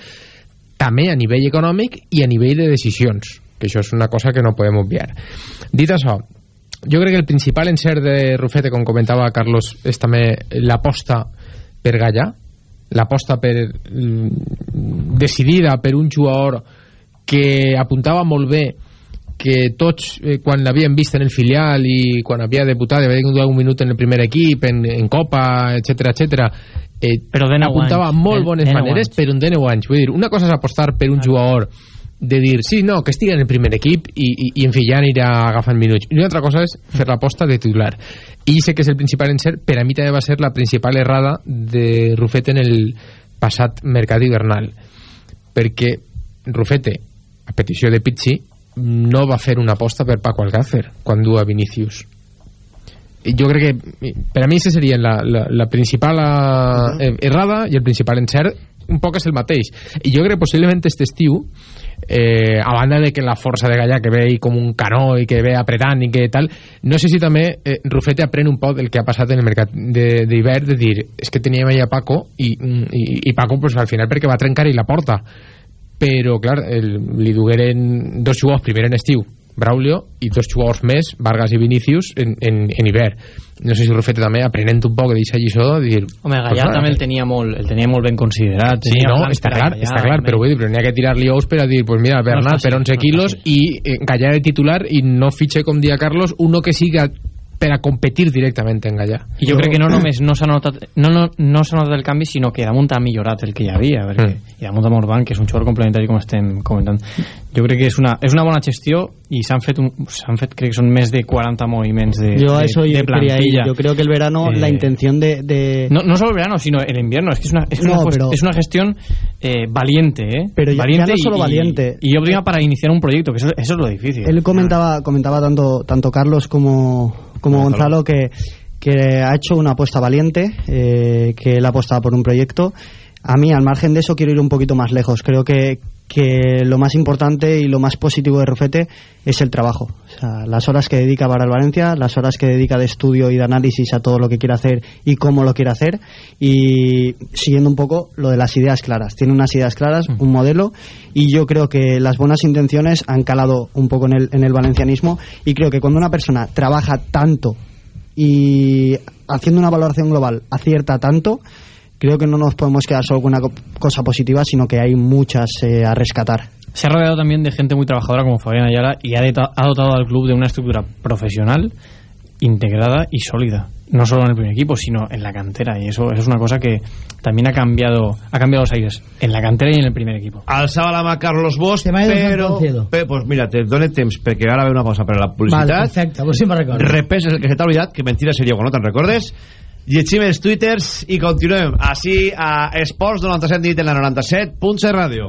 Speaker 11: també a nivell econòmic i a nivell de decisions que això és una cosa que no podem obviar. Dit això jo crec que el principal encert de Rufete com comentava Carlos és també l'aposta per Gallà l'aposta per mm, decidida per un jugador que apuntava molt bé que tots, eh, quan l'havien vist en el filial i quan havia debutat, havia tingut un minut en el primer equip, en, en Copa, etc etc. Eh,
Speaker 10: Però de
Speaker 11: apuntava
Speaker 10: anys.
Speaker 11: molt
Speaker 10: De-
Speaker 11: bones
Speaker 10: de nou
Speaker 11: maneres,
Speaker 10: anys.
Speaker 11: però en de 9 anys. Vull dir, una cosa és apostar per un jugador de dir, sí, no, que estigui en el primer equip i, i, i en fi, ja anirà agafant minuts. I una altra cosa és fer l'aposta de titular. I sé que és el principal encert, per a mi també va ser la principal errada de Rufete en el passat mercat hivernal. Perquè Rufete, a petició de Pizzi, no va fer una aposta per Paco Alcácer quan du a Vinicius. Jo crec que per a mi aquesta seria la, la, la principal eh, errada i el principal encert un poc és el mateix i jo crec que possiblement aquest estiu eh, a banda de que la força de Gallà que ve ahí com un canó i que ve apretant i que tal, no sé si també eh, Rufete aprèn un poc del que ha passat en el mercat d'hivern, de, de dir, és que teníem allà Paco i, i, i Paco pues, al final perquè va trencar i la porta però clar, el, li dugueren dos jugadors primer en estiu Braulio i dos jugadors més, Vargas i Vinicius en, en, en hivern no sé si Rufete també aprenent un poc d'aquesta lliçó dir,
Speaker 10: Home,
Speaker 11: pues,
Speaker 10: Gallà
Speaker 11: va,
Speaker 10: també el tenia molt, el tenia molt ben considerat.
Speaker 11: Sí, no, està clar,
Speaker 10: Gallà,
Speaker 11: està clar, però vull dir, però n'hi ha que tirar-li ous per a dir, pues mira, Bernat
Speaker 10: fàcil,
Speaker 11: per 11
Speaker 10: no
Speaker 11: quilos i eh, Gallà de titular i no fitxe, com dia Carlos, uno que siga per a competir directament en Gallà.
Speaker 10: I jo crec que no només no s'ha notat, no, no, no notat el canvi, sinó que damunt ha millorat el que hi havia, perquè,
Speaker 11: Mm.
Speaker 10: i damunt a Morban, que és un jugador complementari com estem comentant. Jo crec que és una, és una bona gestió i s'han fet, un, fet, crec que són més de 40 moviments de,
Speaker 13: Yo a
Speaker 10: de,
Speaker 13: eso
Speaker 10: de
Speaker 13: quería ir.
Speaker 10: plantilla.
Speaker 13: Yo creo que el verano
Speaker 10: Eh,
Speaker 13: la intención de, de-
Speaker 10: No, no solo el verano, sino el invierno. Es que es una, es
Speaker 13: No,
Speaker 10: una,
Speaker 13: pero-
Speaker 10: es una gestión eh, valiente, ¿eh?
Speaker 13: Pero ya-
Speaker 10: valiente
Speaker 13: ya no
Speaker 10: y-
Speaker 13: solo
Speaker 10: y-
Speaker 13: valiente.
Speaker 10: Y, óptima para iniciar un proyecto, que eso, eso es lo difícil.
Speaker 13: Él comentaba, comentaba tanto, tanto Carlos como, como Gonzalo que, que ha hecho una apuesta valiente, eh, que él apostaba por un proyecto. A mí, al margen de eso, quiero ir un poquito más lejos. Creo que, que lo más importante y lo más positivo de Rufete es el trabajo. O sea, las horas que dedica para el Valencia, las horas que dedica de estudio y de análisis a todo lo que quiere hacer y cómo lo quiere hacer. Y siguiendo un poco lo de las ideas claras. Tiene unas ideas claras, un modelo, y yo creo que las buenas intenciones han calado un poco en el, en el valencianismo. Y creo que cuando una persona trabaja tanto y haciendo una valoración global acierta tanto, creo que no nos podemos quedar solo con una co- cosa positiva, sino que hay muchas eh, a rescatar.
Speaker 10: Se ha rodeado también de gente muy trabajadora como Fabián Ayala y ha, ha dotado al club de una estructura profesional, integrada y sòlida. No solo en el primer equipo, sino en la cantera. Y eso, eso es una cosa que también ha cambiado, ha cambiado los aires. En la cantera y en el primer equipo.
Speaker 1: Alçava la mà Carlos Bosch, però... Pe, pues mira, te dono temps perquè ara ve una pausa per a la
Speaker 12: Vale,
Speaker 1: publicitat.
Speaker 12: perfecte, pues sí me recordo.
Speaker 1: Repes el que se t'ha oblidat, que mentira seria quan no te'n recordes. Llegim els twitters i continuem. Així a Esports 97 nit en la 97.7 ràdio.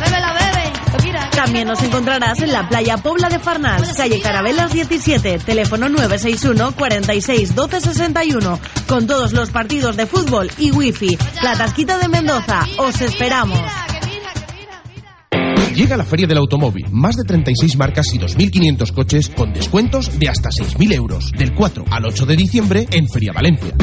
Speaker 9: También nos encontrarás en la playa Pobla de Farnals, calle Carabelas 17, teléfono 961 46 12 61, con todos los partidos de fútbol y wifi. La Tasquita de Mendoza, os esperamos.
Speaker 8: Llega la Feria del Automóvil. Más de 36 marcas y 2.500 coches con descuentos de hasta 6.000 euros. Del 4 al 8 de diciembre en Feria Valencia.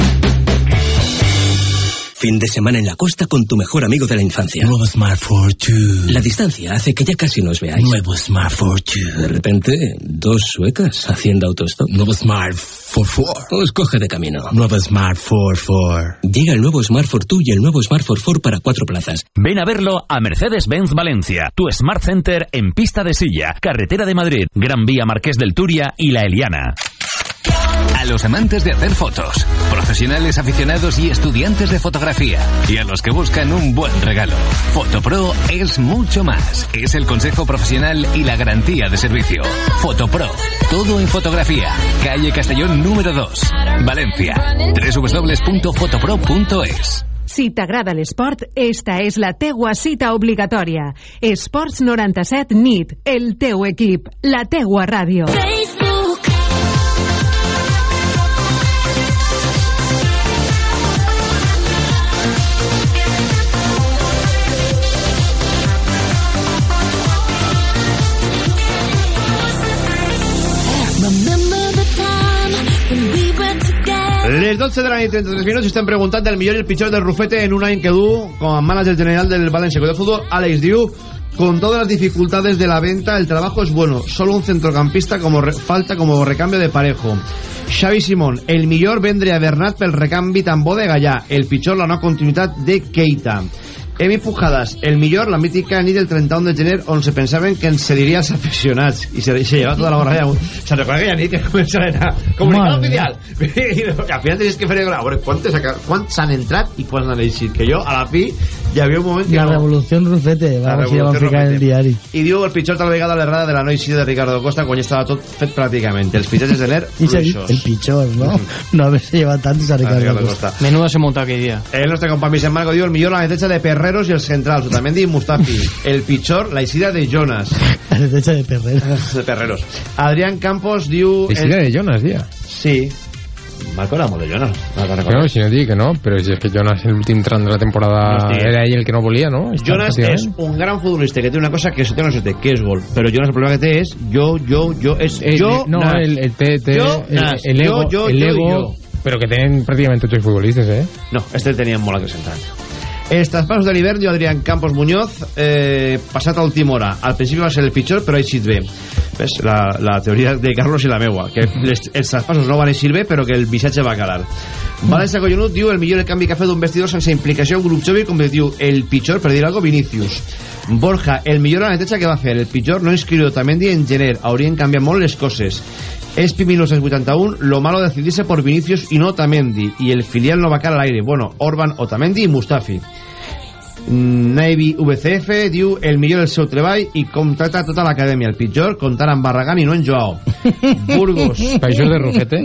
Speaker 15: Fin de semana en la costa con tu mejor amigo de la infancia.
Speaker 16: Nuevo Smart Fortune.
Speaker 15: La distancia hace que ya casi nos veáis.
Speaker 16: Nuevo Smart Fortune.
Speaker 15: De repente, dos suecas haciendo autostop.
Speaker 16: Nuevo Smart Fortune.
Speaker 15: Os coge de camino.
Speaker 16: Nuevo Smart Fortune.
Speaker 15: Llega el nuevo Smart Fortune y el nuevo Smart Fortune para cuatro plazas.
Speaker 17: Ven a verlo a Mercedes-Benz Valencia, tu Smart Center en pista de silla, carretera de Madrid, Gran Vía Marqués del Turia y La Eliana.
Speaker 5: Los amantes de hacer fotos, profesionales aficionados y estudiantes de fotografía, y a los que buscan un buen regalo, Fotopro es mucho más. Es el consejo profesional y la garantía de servicio. Fotopro, todo en fotografía. Calle Castellón número 2, Valencia. www.fotopro.es.
Speaker 14: Si t'agrada l'esport, esta és la teua cita obligatòria. Esports 97 NIT, el teu equip, la teua ràdio.
Speaker 1: Les 12 de la nit, 33 minuts, estem preguntant el millor i el pitjor del Rufete en un any que du com a manager general del Valencia Club de Fútbol. Alex diu, con todas las dificultades de la venta, el trabajo es bueno. Solo un centrocampista como falta como recambio de parejo. Xavi Simón, el millor vendre a Bernat pel recanvi tan bo de Gallà. El pitjor, la no continuïtat de Keita. Emi Pujadas, el millor, la mítica nit del 31 de gener on se pensaven que ens cediria als aficionats i se, se lleva tota la borralla se recorda aquella nit que començaren a comunicar oficial i al final tenies que fer a veure quants s'han entrat i quants han eixit que jo a la fi hi havia un moment que
Speaker 12: La
Speaker 1: no,
Speaker 12: revolución Rufete,
Speaker 1: La
Speaker 12: vamos a ir a
Speaker 1: revolución
Speaker 12: ficar en el diari.
Speaker 1: i diu el pitjor tal vegada l'errada de la no eixida de Ricardo Costa quan ja estava tot fet pràcticament els fitxatges de l'ER
Speaker 12: Y se-
Speaker 1: fluixos
Speaker 12: el pichor, ¿no? No haberse llevado tantos a Ricardo,
Speaker 1: Ricardo
Speaker 12: Costa.
Speaker 1: Costa.
Speaker 10: Menudo se monta aquell dia.
Speaker 1: El nostre company Vicent Marco diu el millor la neteja de Perreros i els centrals, Otamendi i Mustafi. El pitjor, la eixida de Jonas.
Speaker 12: La derecha de Perreros.
Speaker 1: De Perreros. Adrián Campos diu...
Speaker 11: Eixida de Jonas, dia.
Speaker 1: Sí. Marco era molt de Jonas. No, no,
Speaker 11: no, si no dic que no, però si és que Jonas en l'últim tram de la temporada
Speaker 1: Hosti.
Speaker 11: era ell el que no volia, no? Està
Speaker 1: Jonas és un gran futbolista que té una cosa que se té no se té, que és gol. Però Jonas el problema que té és jo, jo, jo, és
Speaker 11: El-
Speaker 1: jo,
Speaker 11: no,
Speaker 1: nas.
Speaker 11: el, el, té, té,
Speaker 1: Jo,
Speaker 11: el, el ego,
Speaker 1: Jo, jo,
Speaker 11: el
Speaker 1: jo
Speaker 11: ego
Speaker 1: jo.
Speaker 11: però que tenen pràcticament tots els futbolistes, eh?
Speaker 1: No, este el tenien molt acrecentat. Els traspasos de l'hivern, diu Adrián Campos Muñoz, eh, passat a última hora. Al principi va ser el pitjor, però ha eixit bé. Ves, la, la teoria de Carlos i la meua, que les, els traspassos no van eixir bé, però que el missatge va calar. València Collonut diu el millor el canvi que ha fet un vestidor sense implicació en grup jove, com diu el pitjor, per dir algo, Vinicius. Borja, el millor la neteja que va fer, el pitjor no inscriu Otamendi en gener, haurien canviat molt les coses. Espi 1981, lo malo decidirse por Vinicius y no Otamendi, y el filial no va a caer al aire. Bueno, Orban, Otamendi y Mustafi. Mm, Navy VCF diu el millor del seu treball i contracta tota l'acadèmia. El pitjor, comptar amb Barragán i no en Joao. Burgos.
Speaker 11: Per això de Rufete.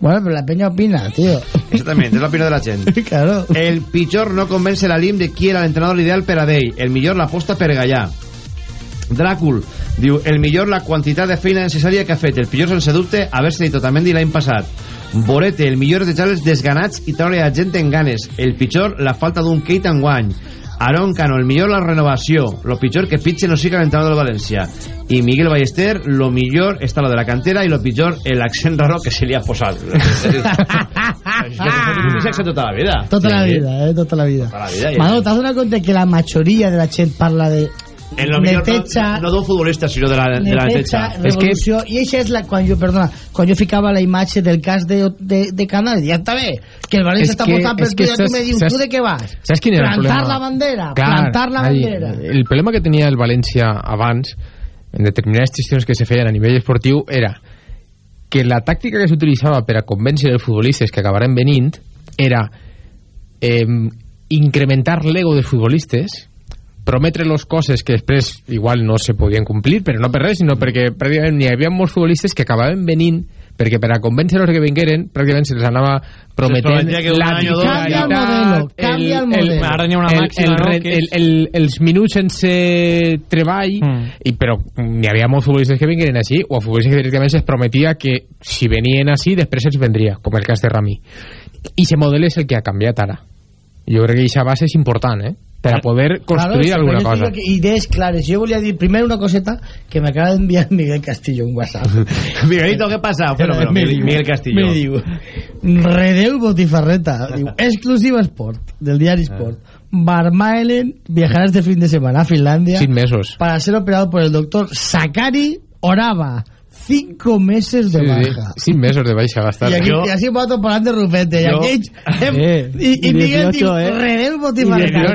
Speaker 12: Bueno, pero la peña opina, tío.
Speaker 1: Exactament, és l'opinió de la gent.
Speaker 12: claro.
Speaker 1: El pitjor no convence la LIM de qui era l'entrenador ideal per a. El millor l'aposta per Gallà. Dràcul diu el millor la quantitat de feina necessària que ha fet el pitjor sense dubte haver-se dit Otamendi l'any passat Borete, el millor és deixar els desganats i treure a gent en ganes el pitjor la falta d'un Keita enguany Aaron Cano, el millor la renovació lo pitjor que Pitxe no siga l'entrenador del València i Miguel Ballester, lo millor està lo de la cantera i lo pitjor l'accent raro que se li ha posat que tota la vida
Speaker 12: Tota la
Speaker 1: Sí.
Speaker 12: vida, eh? Tota la vida.
Speaker 1: Tota la vida, ja.
Speaker 12: Manolo, t'has donat compte que la majoria de la gent parla de
Speaker 1: en lo
Speaker 12: neteja,
Speaker 1: no, no d'un futbolista sinó de la, de la
Speaker 12: neteja,
Speaker 1: neteja
Speaker 12: revolució, i això és la, quan jo, perdona, quan jo ficava la imatge del cas de, de, de Canales, ja està bé, que el València
Speaker 11: És
Speaker 12: està
Speaker 11: que-
Speaker 12: per tu,
Speaker 11: que
Speaker 12: i tu
Speaker 11: saps-
Speaker 12: me dius,
Speaker 11: saps-
Speaker 12: tu de què vas?
Speaker 11: saps quin era el
Speaker 12: plantar
Speaker 11: problema?
Speaker 12: la bandera,
Speaker 11: Clar,
Speaker 12: plantar la
Speaker 11: ahí,
Speaker 12: bandera.
Speaker 11: el problema que tenia el València abans en determinades gestions que se feien a nivell esportiu era que la tàctica que s'utilitzava per a convèncer els futbolistes que acabaran venint era eh, incrementar l'ego dels futbolistes prometre los coses que després igual no se podien complir, però no per res, sinó perquè pràcticament n'hi havia molts futbolistes que acabaven venint perquè per a convèncer-los que vingueren pràcticament se les anava prometent
Speaker 1: un
Speaker 11: la
Speaker 12: Canvia el el
Speaker 11: els minuts sense treball
Speaker 10: Mm.
Speaker 11: i, però n'hi havia molts futbolistes que vingueren així o a futbolistes que directament es prometia que si venien així després els vendria com el cas de Rami i ese model és el que ha canviat ara jo crec que aquesta base és important eh? Per a poder construir
Speaker 12: Claro,
Speaker 11: alguna cosa
Speaker 12: digo que ideas claras. Yo voy a decir primero una coseta que me acaba de enviar Miguel Castillo un WhatsApp.
Speaker 1: Miguelito, què passa? Bueno, bueno,
Speaker 12: Me
Speaker 1: Miguel, Miguel Castillo
Speaker 12: Me diu, Redeu Botifarreta, diu, exclusiva Sport, del diario Sport. Barmaelen viajará este fin de semana a Finlandia
Speaker 11: Cinc mesos
Speaker 12: para ser operado por el doctor Sakari Orava. Cinco meses de
Speaker 11: Sí, sí.
Speaker 12: baja.
Speaker 11: cinc mesos de baixa va estar
Speaker 12: Y, aquí,
Speaker 11: Jo-
Speaker 12: y así voto por delante Rufete. Y,
Speaker 11: Yo-
Speaker 12: aquí,
Speaker 11: Eh,
Speaker 12: y, y
Speaker 11: y
Speaker 12: Miguel
Speaker 11: 18,
Speaker 12: diu,
Speaker 11: eh. I
Speaker 12: Botifarreta.
Speaker 11: no,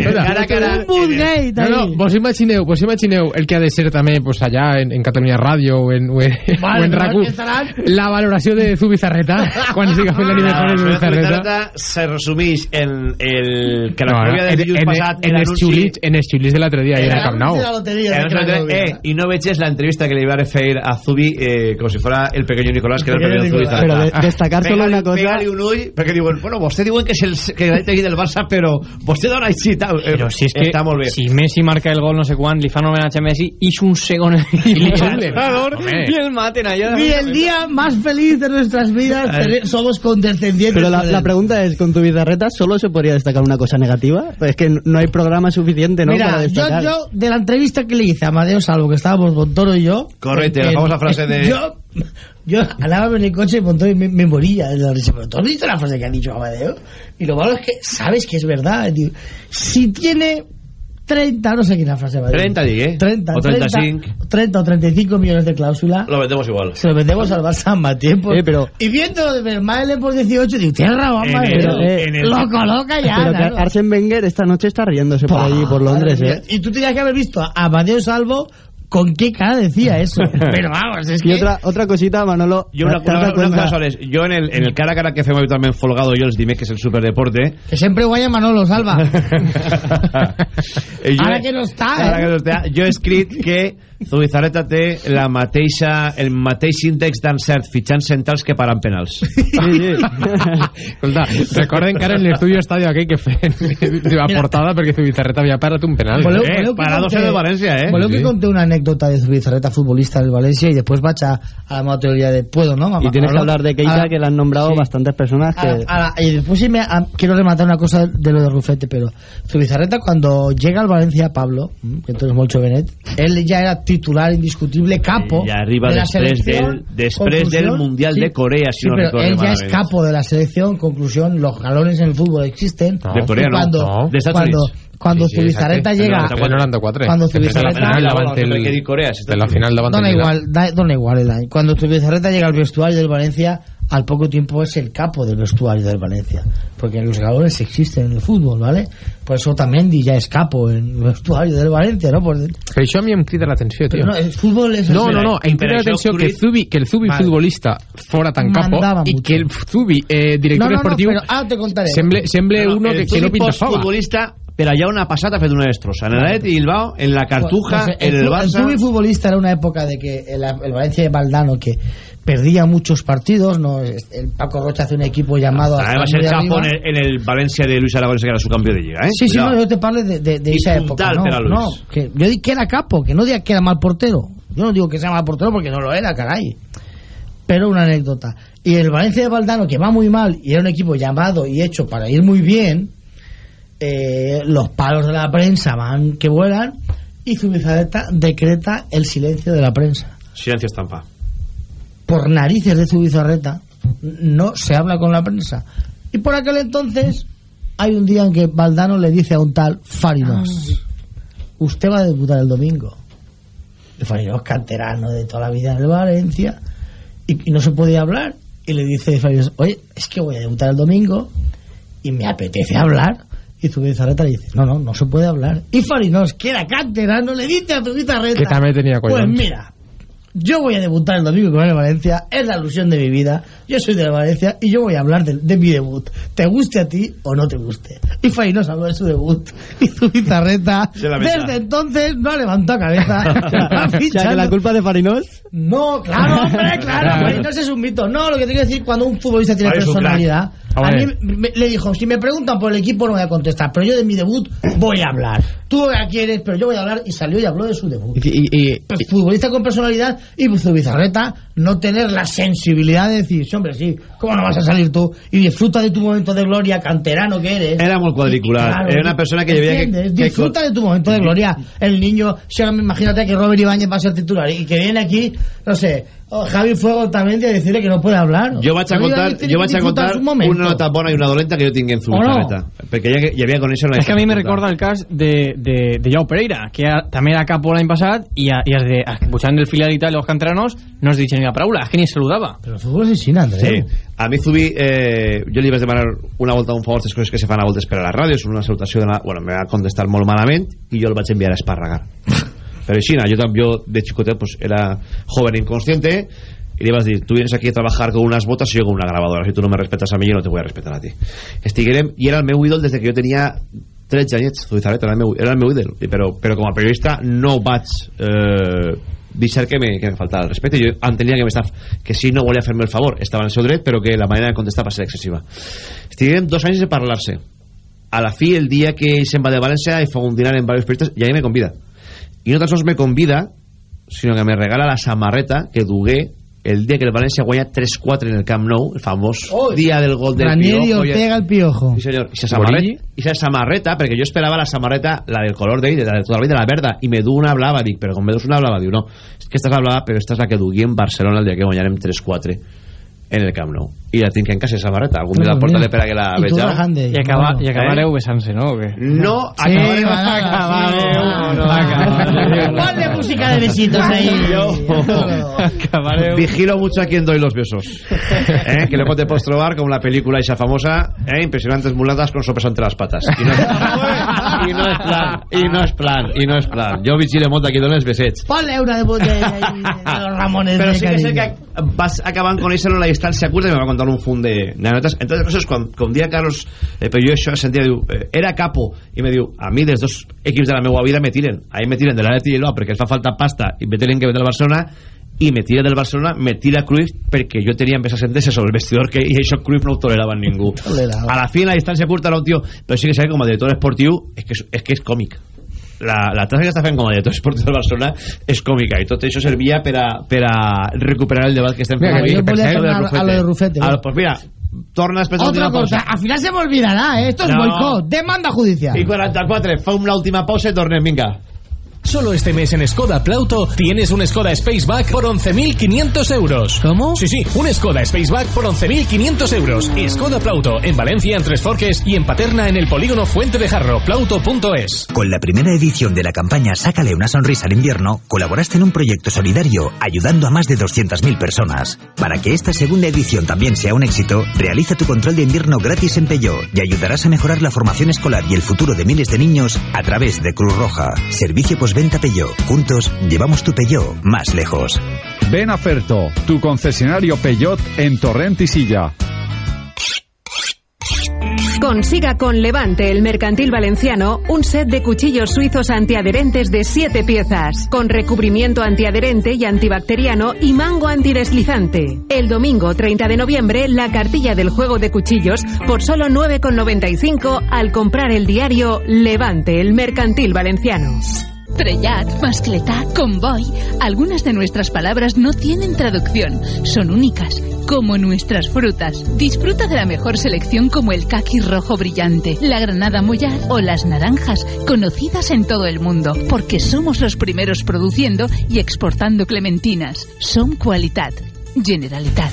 Speaker 11: no,
Speaker 12: Cara a cara. Un Budgate
Speaker 11: No, no, vos imagineu, vos imagineu el que ha de ser també pues, allà en, en Catalunya Ràdio o en, o en,
Speaker 12: Vale,
Speaker 11: o en
Speaker 12: però
Speaker 11: RAC1
Speaker 12: que estaran-
Speaker 11: la valoració de Zubizarreta quan siga fent l'aniversario de
Speaker 1: La
Speaker 11: Zubizarreta
Speaker 1: Zubizarreta se resumeix en el que la
Speaker 11: No, en,
Speaker 1: del dilluns
Speaker 11: en,
Speaker 1: passat
Speaker 11: en, els xulits, en els xulits de l'altre dia i en el Camp Nou
Speaker 12: de la de
Speaker 1: Eh, y no veches la entrevista que le iba a referir a Zubi eh, como si fuera el pequeño Nicolás que era el
Speaker 12: pequeño
Speaker 1: Zubi.
Speaker 13: Pero de- destacar solo una cosa-
Speaker 1: Pégale un ull perquè diuen, bueno, vostè diuen que és el que el del Barça però vostè dona així tal. Eh,
Speaker 10: Però si és que
Speaker 1: està molt bé
Speaker 10: si Messi marca el gol no sé quan, li fan homenatge a Messi i un segon i
Speaker 11: li xulen.
Speaker 10: i el maten
Speaker 12: Y el día más feliz de nuestras vidas tener- somos condescendientes.
Speaker 13: Pero la, pregunta es, con tu bizarreta solo se podría destacar una cosa negativa. Pues es que no hay programa suficiente, ¿no?
Speaker 12: Mira,
Speaker 13: para
Speaker 12: yo,
Speaker 13: destacar.
Speaker 12: yo, de la entrevista que le hice a Amadeo Salvo, que estábamos Montoro y yo. Eh,
Speaker 1: la
Speaker 12: eh,
Speaker 1: famosa frase de-
Speaker 12: Yo, yo en el coche y Montoro y me, me moría de la risa. Pero ¿tú has visto la frase que ha dicho Amadeo? Y lo malo es que sabes que es verdad. Digo, si tiene 30, no sé quién es la frase. de Amadeo.
Speaker 1: 30 digue
Speaker 12: 30,
Speaker 1: o 35
Speaker 12: 30, 30 o 35 millones de cláusula.
Speaker 1: lo vendemos igual
Speaker 12: Se lo vendemos al Barça a más tiempo.
Speaker 13: Eh, pero-
Speaker 12: Y viendo de Vermaelen por 18, digo, tienes razón,
Speaker 1: el-
Speaker 12: Lo coloca ya.
Speaker 13: Pero
Speaker 12: claro.
Speaker 13: que Arsene Wenger esta noche está riéndose por allí, por Londres, ¿eh?
Speaker 12: Y tú tenías que haber visto a Amadeo Salvo con qué cara decía eso. Pero vamos, es
Speaker 13: Y
Speaker 12: que...
Speaker 13: otra, otra cosita, Manolo.
Speaker 1: yo una,
Speaker 13: ¿te has
Speaker 1: una, una cosa soles yo en el, en el cara a cara que fem habitualment folgado yo els dimecres el superdeporte
Speaker 12: Que siempre guaya Manolo Salva.
Speaker 1: jo-
Speaker 12: Ara que no està,
Speaker 1: ara
Speaker 12: eh?
Speaker 1: que no està jo he escrit que Zubizarreta té la mateixa, el mateix índex d'encert fitxant centrals que parant penals
Speaker 11: Escolta, recorden que ara en l'estudi estadio aquell que feien de la portada perquè Zubizarreta havia parat un penal
Speaker 12: Voleu,
Speaker 1: Eh,
Speaker 12: voleu que
Speaker 1: parador
Speaker 12: conte-
Speaker 1: de València, eh?
Speaker 12: Voleu que
Speaker 11: Sí.
Speaker 12: conté una anécdota de Zubizarreta, futbolista del Valencia, y después vaig a, a la meva teoría de puedo, ¿no?
Speaker 13: Y tienes que hablar de Keita, que le han nombrado
Speaker 12: sí.
Speaker 13: bastantes personas que...
Speaker 12: Ahora- ahora, y después sí me, ah, quiero rematar una cosa de lo de Rufete, pero Zubizarreta cuando llega al Valencia Pablo, que tú eres muy jovenet, él ya era titular indiscutible, capo
Speaker 1: arriba
Speaker 12: de la
Speaker 1: després
Speaker 12: selección.
Speaker 1: del- després
Speaker 12: conclusión,
Speaker 1: del Mundial de Corea, si
Speaker 12: sí,
Speaker 1: no
Speaker 12: pero
Speaker 1: recuerdo
Speaker 12: él ya es capo de la selección, conclusión, los galones en el fútbol existen.
Speaker 1: De Corea
Speaker 12: cuando,
Speaker 1: no, de Estados
Speaker 12: cuando,
Speaker 1: Unidos.
Speaker 12: cuando
Speaker 11: Sí, sí,
Speaker 12: Zubizarreta llega...
Speaker 11: El 94.
Speaker 12: Cuando
Speaker 11: la
Speaker 12: Zubizarreta...
Speaker 11: final davant
Speaker 1: no, no,
Speaker 11: el-
Speaker 1: que dir Corea, si
Speaker 11: de la final davant
Speaker 12: Dona
Speaker 11: el Milà.
Speaker 12: igual, da- dona igual el año. Cuando Zubizarreta llega al vestuario del Valencia, al poco tiempo es el capo del vestuario del Valencia. Porque los galones existen en el fútbol, ¿vale? Por eso Tamendi ya es capo en el vestuario del Valencia, ¿no? Por-
Speaker 11: Però això a mi em crida l'atenció, tio.
Speaker 12: Pero no, el fútbol es...
Speaker 11: No, no, no, em crida l'atenció que, Zubi, que el Zubi
Speaker 12: Vale.
Speaker 11: futbolista fora tan capo
Speaker 12: Mandava
Speaker 11: i
Speaker 12: mucho.
Speaker 11: que el Zubi eh,
Speaker 12: No,
Speaker 11: director
Speaker 12: no, no,
Speaker 11: esportiu
Speaker 12: pero ahora te contaré.
Speaker 11: semble, semble uno que,
Speaker 1: el
Speaker 11: que no pinta fava.
Speaker 1: postfutbolista per allà on ha passat ha fet una destrossa en l'Atleti Bilbao, en la Cartuja
Speaker 12: Pues,
Speaker 1: en el
Speaker 12: fu-
Speaker 1: Barça
Speaker 12: Zubi futbolista era una época de que el, el Valencia de Valdano, que perdía muchos partidos, no el Paco Rocha hace un equipo llamado
Speaker 1: Además, a
Speaker 12: muy
Speaker 1: capo
Speaker 12: arriba.
Speaker 1: en el, en el Valencia de Luis Aragonés, que era su cambio de liga, ¿eh?
Speaker 12: Sí, sí, no, yo te parlo de, de, de
Speaker 1: Y
Speaker 12: esa época. No, que yo di que era capo, que no diga que era mal portero. Yo no digo que sea mal portero porque no lo era, caray. Pero una anécdota. Y el Valencia de Valdano, que va muy mal y era un equipo llamado y hecho para ir muy bien, eh, los palos de la prensa van que vuelan y Zubizarreta decreta el silencio de la prensa.
Speaker 1: Silencio estampa.
Speaker 12: Por narices de Zubizarreta no se habla con la prensa. Y por aquel entonces hay un día en que Valdano le dice a un tal Farinos, usted va a debutar el domingo. El Farinos canterano de toda la vida en el Valencia y, y no se podía hablar. Y le dice Farinos, oye, es que voy a debutar el domingo y me apetece hablar. Y Zubizarreta le dice, no, no, no se puede hablar. Y Farinos, que era canterano, le dice a Zubizarreta,
Speaker 11: Que también tenía
Speaker 12: pues mira, yo voy a debutar el domingo con el Valencia, es la ilusión de mi vida, yo soy de Valencia y yo voy a hablar de, de mi debut, te guste a ti o no te guste. Y Fainos habló de su debut y
Speaker 13: la meta.
Speaker 12: desde entonces no ha levantado cabeza.
Speaker 13: O sea, que la culpa de Farinós.
Speaker 12: No, claro, hombre, claro, Farinos es un mito. No, lo que te quiero decir, cuando un futbolista tiene
Speaker 13: un
Speaker 12: personalidad, a mí me- le dijo, si me preguntan por el equipo no voy a contestar, pero yo de mi debut voy a hablar. Tú ya quieres, pero yo voy a hablar y salió y habló de su debut. Pues, futbolista con personalidad y Zubizarreta no tener la sensibilidad de decir, "Sí, hombre, sí, ¿cómo no vas a salir tú? Y disfruta de tu momento de gloria, canterano que eres.
Speaker 1: Era muy cuadricular.
Speaker 12: Claro,
Speaker 1: Era una persona que llevía que,
Speaker 12: Disfruta de tu momento de gloria. El niño, si ahora imagínate que Robert Ibáñez va a ser titular y que viene aquí, no sé, Javi Fuego también a decirle que no puede hablar.
Speaker 1: Jo vaig a contar,
Speaker 12: que
Speaker 1: vaig a contar
Speaker 12: su
Speaker 1: una nota bona i una dolenta que jo tinc en Zubizarreta. Perquè hi, ha- hi havia conèixer una
Speaker 10: Es que a mí me recuerda el caso de, de, de Pereira, que a- también era capo l'any passat y, a, y es de, escuchando el filial y tal, los canteranos, no es dicho la paraula, es que ni saludaba.
Speaker 12: Pero el fútbol es sin Andrés.
Speaker 1: Sí. A mi Zubi, eh, jo li vaig demanar una volta un favor les coses que se fan a voltes per a la ràdio, és una salutació de la... Bueno, me va contestar molt malament i jo el vaig enviar a esparragar. Pero així, jo, jo de xicotet pues, era joven inconsciente y le vas a decir, tú vienes aquí a trabajar con unas botas y yo con una grabadora. Si tú no me respetas a mí, yo no te voy a respetar a ti. Estiguerem, i era el meu ídol des de que jo tenia 13 anyets, Zubizarreta, era el meu, era el meu ídol. Però, però com a periodista no vaig eh, deixar que me, que me faltava el respecte. Jo entenia que, que si no volia fer-me el favor, estava en el seu dret, però que la manera de contestar va ser excessiva. Estiguem dos anys de parlar-se. A la fi, el dia que ell se'n va de València i fa un dinar en diversos periodistes, i ahí me convida. I no tan sols me convida, sinó que me regala la samarreta que dugué el dia que el València guanya 3-4 en el Camp Nou, el famós dia del gol del
Speaker 12: Ranieri
Speaker 1: Piojo.
Speaker 12: Ortega el piojo.
Speaker 1: Sí, senyor. I esa samarreta, i esa samarreta, perquè jo esperava la samarreta, la del color d'ell, de la de tota la vida, la verda, i me du una blava, dic, però com me dus una blava, diu, no, és que esta és la blava, però esta és la que dugué en Barcelona el dia que guanyarem 3-4 en el Camp Nou. I la tinc en casa, esa samarreta. Algun dia la portaré per a que la
Speaker 12: I d'ell.
Speaker 10: Y, acaba, y acabareu besant-se, ¿no? ¿O qué?
Speaker 1: No,
Speaker 12: Sí,
Speaker 1: acabarem,
Speaker 12: sí,
Speaker 1: no, acabarem.
Speaker 12: Ponle música de besitos ahí.
Speaker 1: Vigilo mucho a quien doy los besos. ¿Eh? Que luego te puedes trobar como la película esa famosa, ¿eh? impresionantes mulatas con sopes entre las patas. Y no, y no es plan, y no es plan, y no es plan. Jo vigilo molt dona els besets.
Speaker 12: Ponle una de, de, de, de los Ramones.
Speaker 1: Però
Speaker 12: de
Speaker 1: sí que sé que vas acabant conèixer-lo a distància curta i me va contar un fund de d'anedotes. Entre altres coses, quan, com dia Carlos, eh, però jo això sentia, diu, eh, era capo, i me diu, a mi dels dos equips de la meva vida me tiren. A mi me tiren de l'Atleti i l'O perquè els fa falta pasta i me tiren que ve del Barcelona i me tira del Barcelona, me tira Cruyff perquè jo tenia més ascendència sobre el vestidor que i això Cruyff no ho tolerava ningú.
Speaker 12: Tolerava.
Speaker 1: A la fi, en la distància curta, era un tio, però sí que que com a director esportiu és que és, és, que és còmic la, la tasca que està fent com a director esportiu del Barcelona és còmica i tot això servia per a, per a recuperar el debat que estem fent
Speaker 12: Mira,
Speaker 1: avui
Speaker 12: jo volia tornar a lo de Rufete,
Speaker 1: Ah, pues mira torna després de
Speaker 12: Otra
Speaker 1: l'última pausa
Speaker 12: al final se me olvidará, ¿eh? Esto es
Speaker 1: No.
Speaker 12: boicot, demanda judicial.
Speaker 1: i 44 fa una última pausa i tornem, vinga
Speaker 19: Solo este mes en Skoda Plauto tienes un Skoda Spaceback por 11.500 euros.
Speaker 12: ¿Cómo?
Speaker 19: Sí, sí, un Skoda Spaceback por 11.500 euros. Skoda Plauto en Valencia en Tres Forques y en Paterna en el polígono Fuente de Jarro, plauto.es.
Speaker 20: Con la primera edición de la campaña Sácale una sonrisa al invierno, colaboraste en un proyecto solidario ayudando a más de 200.000 personas. Para que esta segunda edición también sea un éxito, realiza tu control de invierno gratis en Peugeot y ayudarás a mejorar la formación escolar y el futuro de miles de niños a través de Cruz Roja. Servicio postventa Peugeot. Juntos llevamos tu Peugeot más lejos.
Speaker 21: Ven a Ferto, tu concesionario Peugeot en Torrent y Silla.
Speaker 14: Consiga con Levante, el mercantil valenciano, un set de cuchillos suizos antiadherentes de 7 piezas, con recubrimiento antiadherente y antibacteriano y mango antideslizante. El domingo 30 de noviembre, la cartilla del juego de cuchillos por solo 9,95 al comprar el diario Levante, el mercantil valenciano.
Speaker 22: Trellat, mascletá, convoy. Algunas de nuestras palabras no tienen traducción, son únicas, como nuestras frutas. Disfruta de la mejor selección como el caqui rojo brillante, la granada mollar o las naranjas, conocidas en todo el mundo, porque somos los primeros produciendo y exportando clementinas. Son cualidad, generalidad.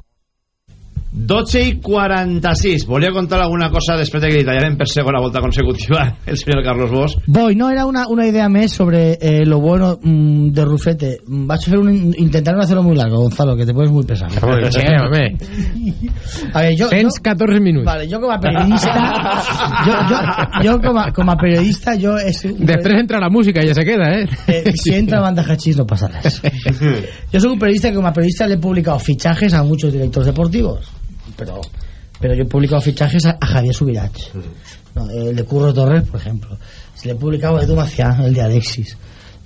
Speaker 1: 12 i 46. Volia contar alguna cosa després de que tallaren per segona volta consecutiva el senyor Carlos Bosch.
Speaker 12: Voy, no, era una, una idea más sobre eh, lo bueno mm, de Rufete. Mm, Vas a hacer un, intentar no hacerlo muy largo, Gonzalo, que te puedes muy pesado. A ver, yo,
Speaker 11: Tens 14 minutos.
Speaker 12: Vale, yo como periodista, yo, yo, yo como, como periodista, yo es
Speaker 11: Després entra la música i ja se queda, eh?
Speaker 12: eh, si entra banda hachís no pasa nada. Yo soy un periodista que como periodista le he publicado fichajes a muchos directores deportivos, pero pero yo he publicado fichajes a, a Javier Subirach, ¿no? el de Curro Torres, por ejemplo. Se le he publicado a Edu Maciá, el de Alexis.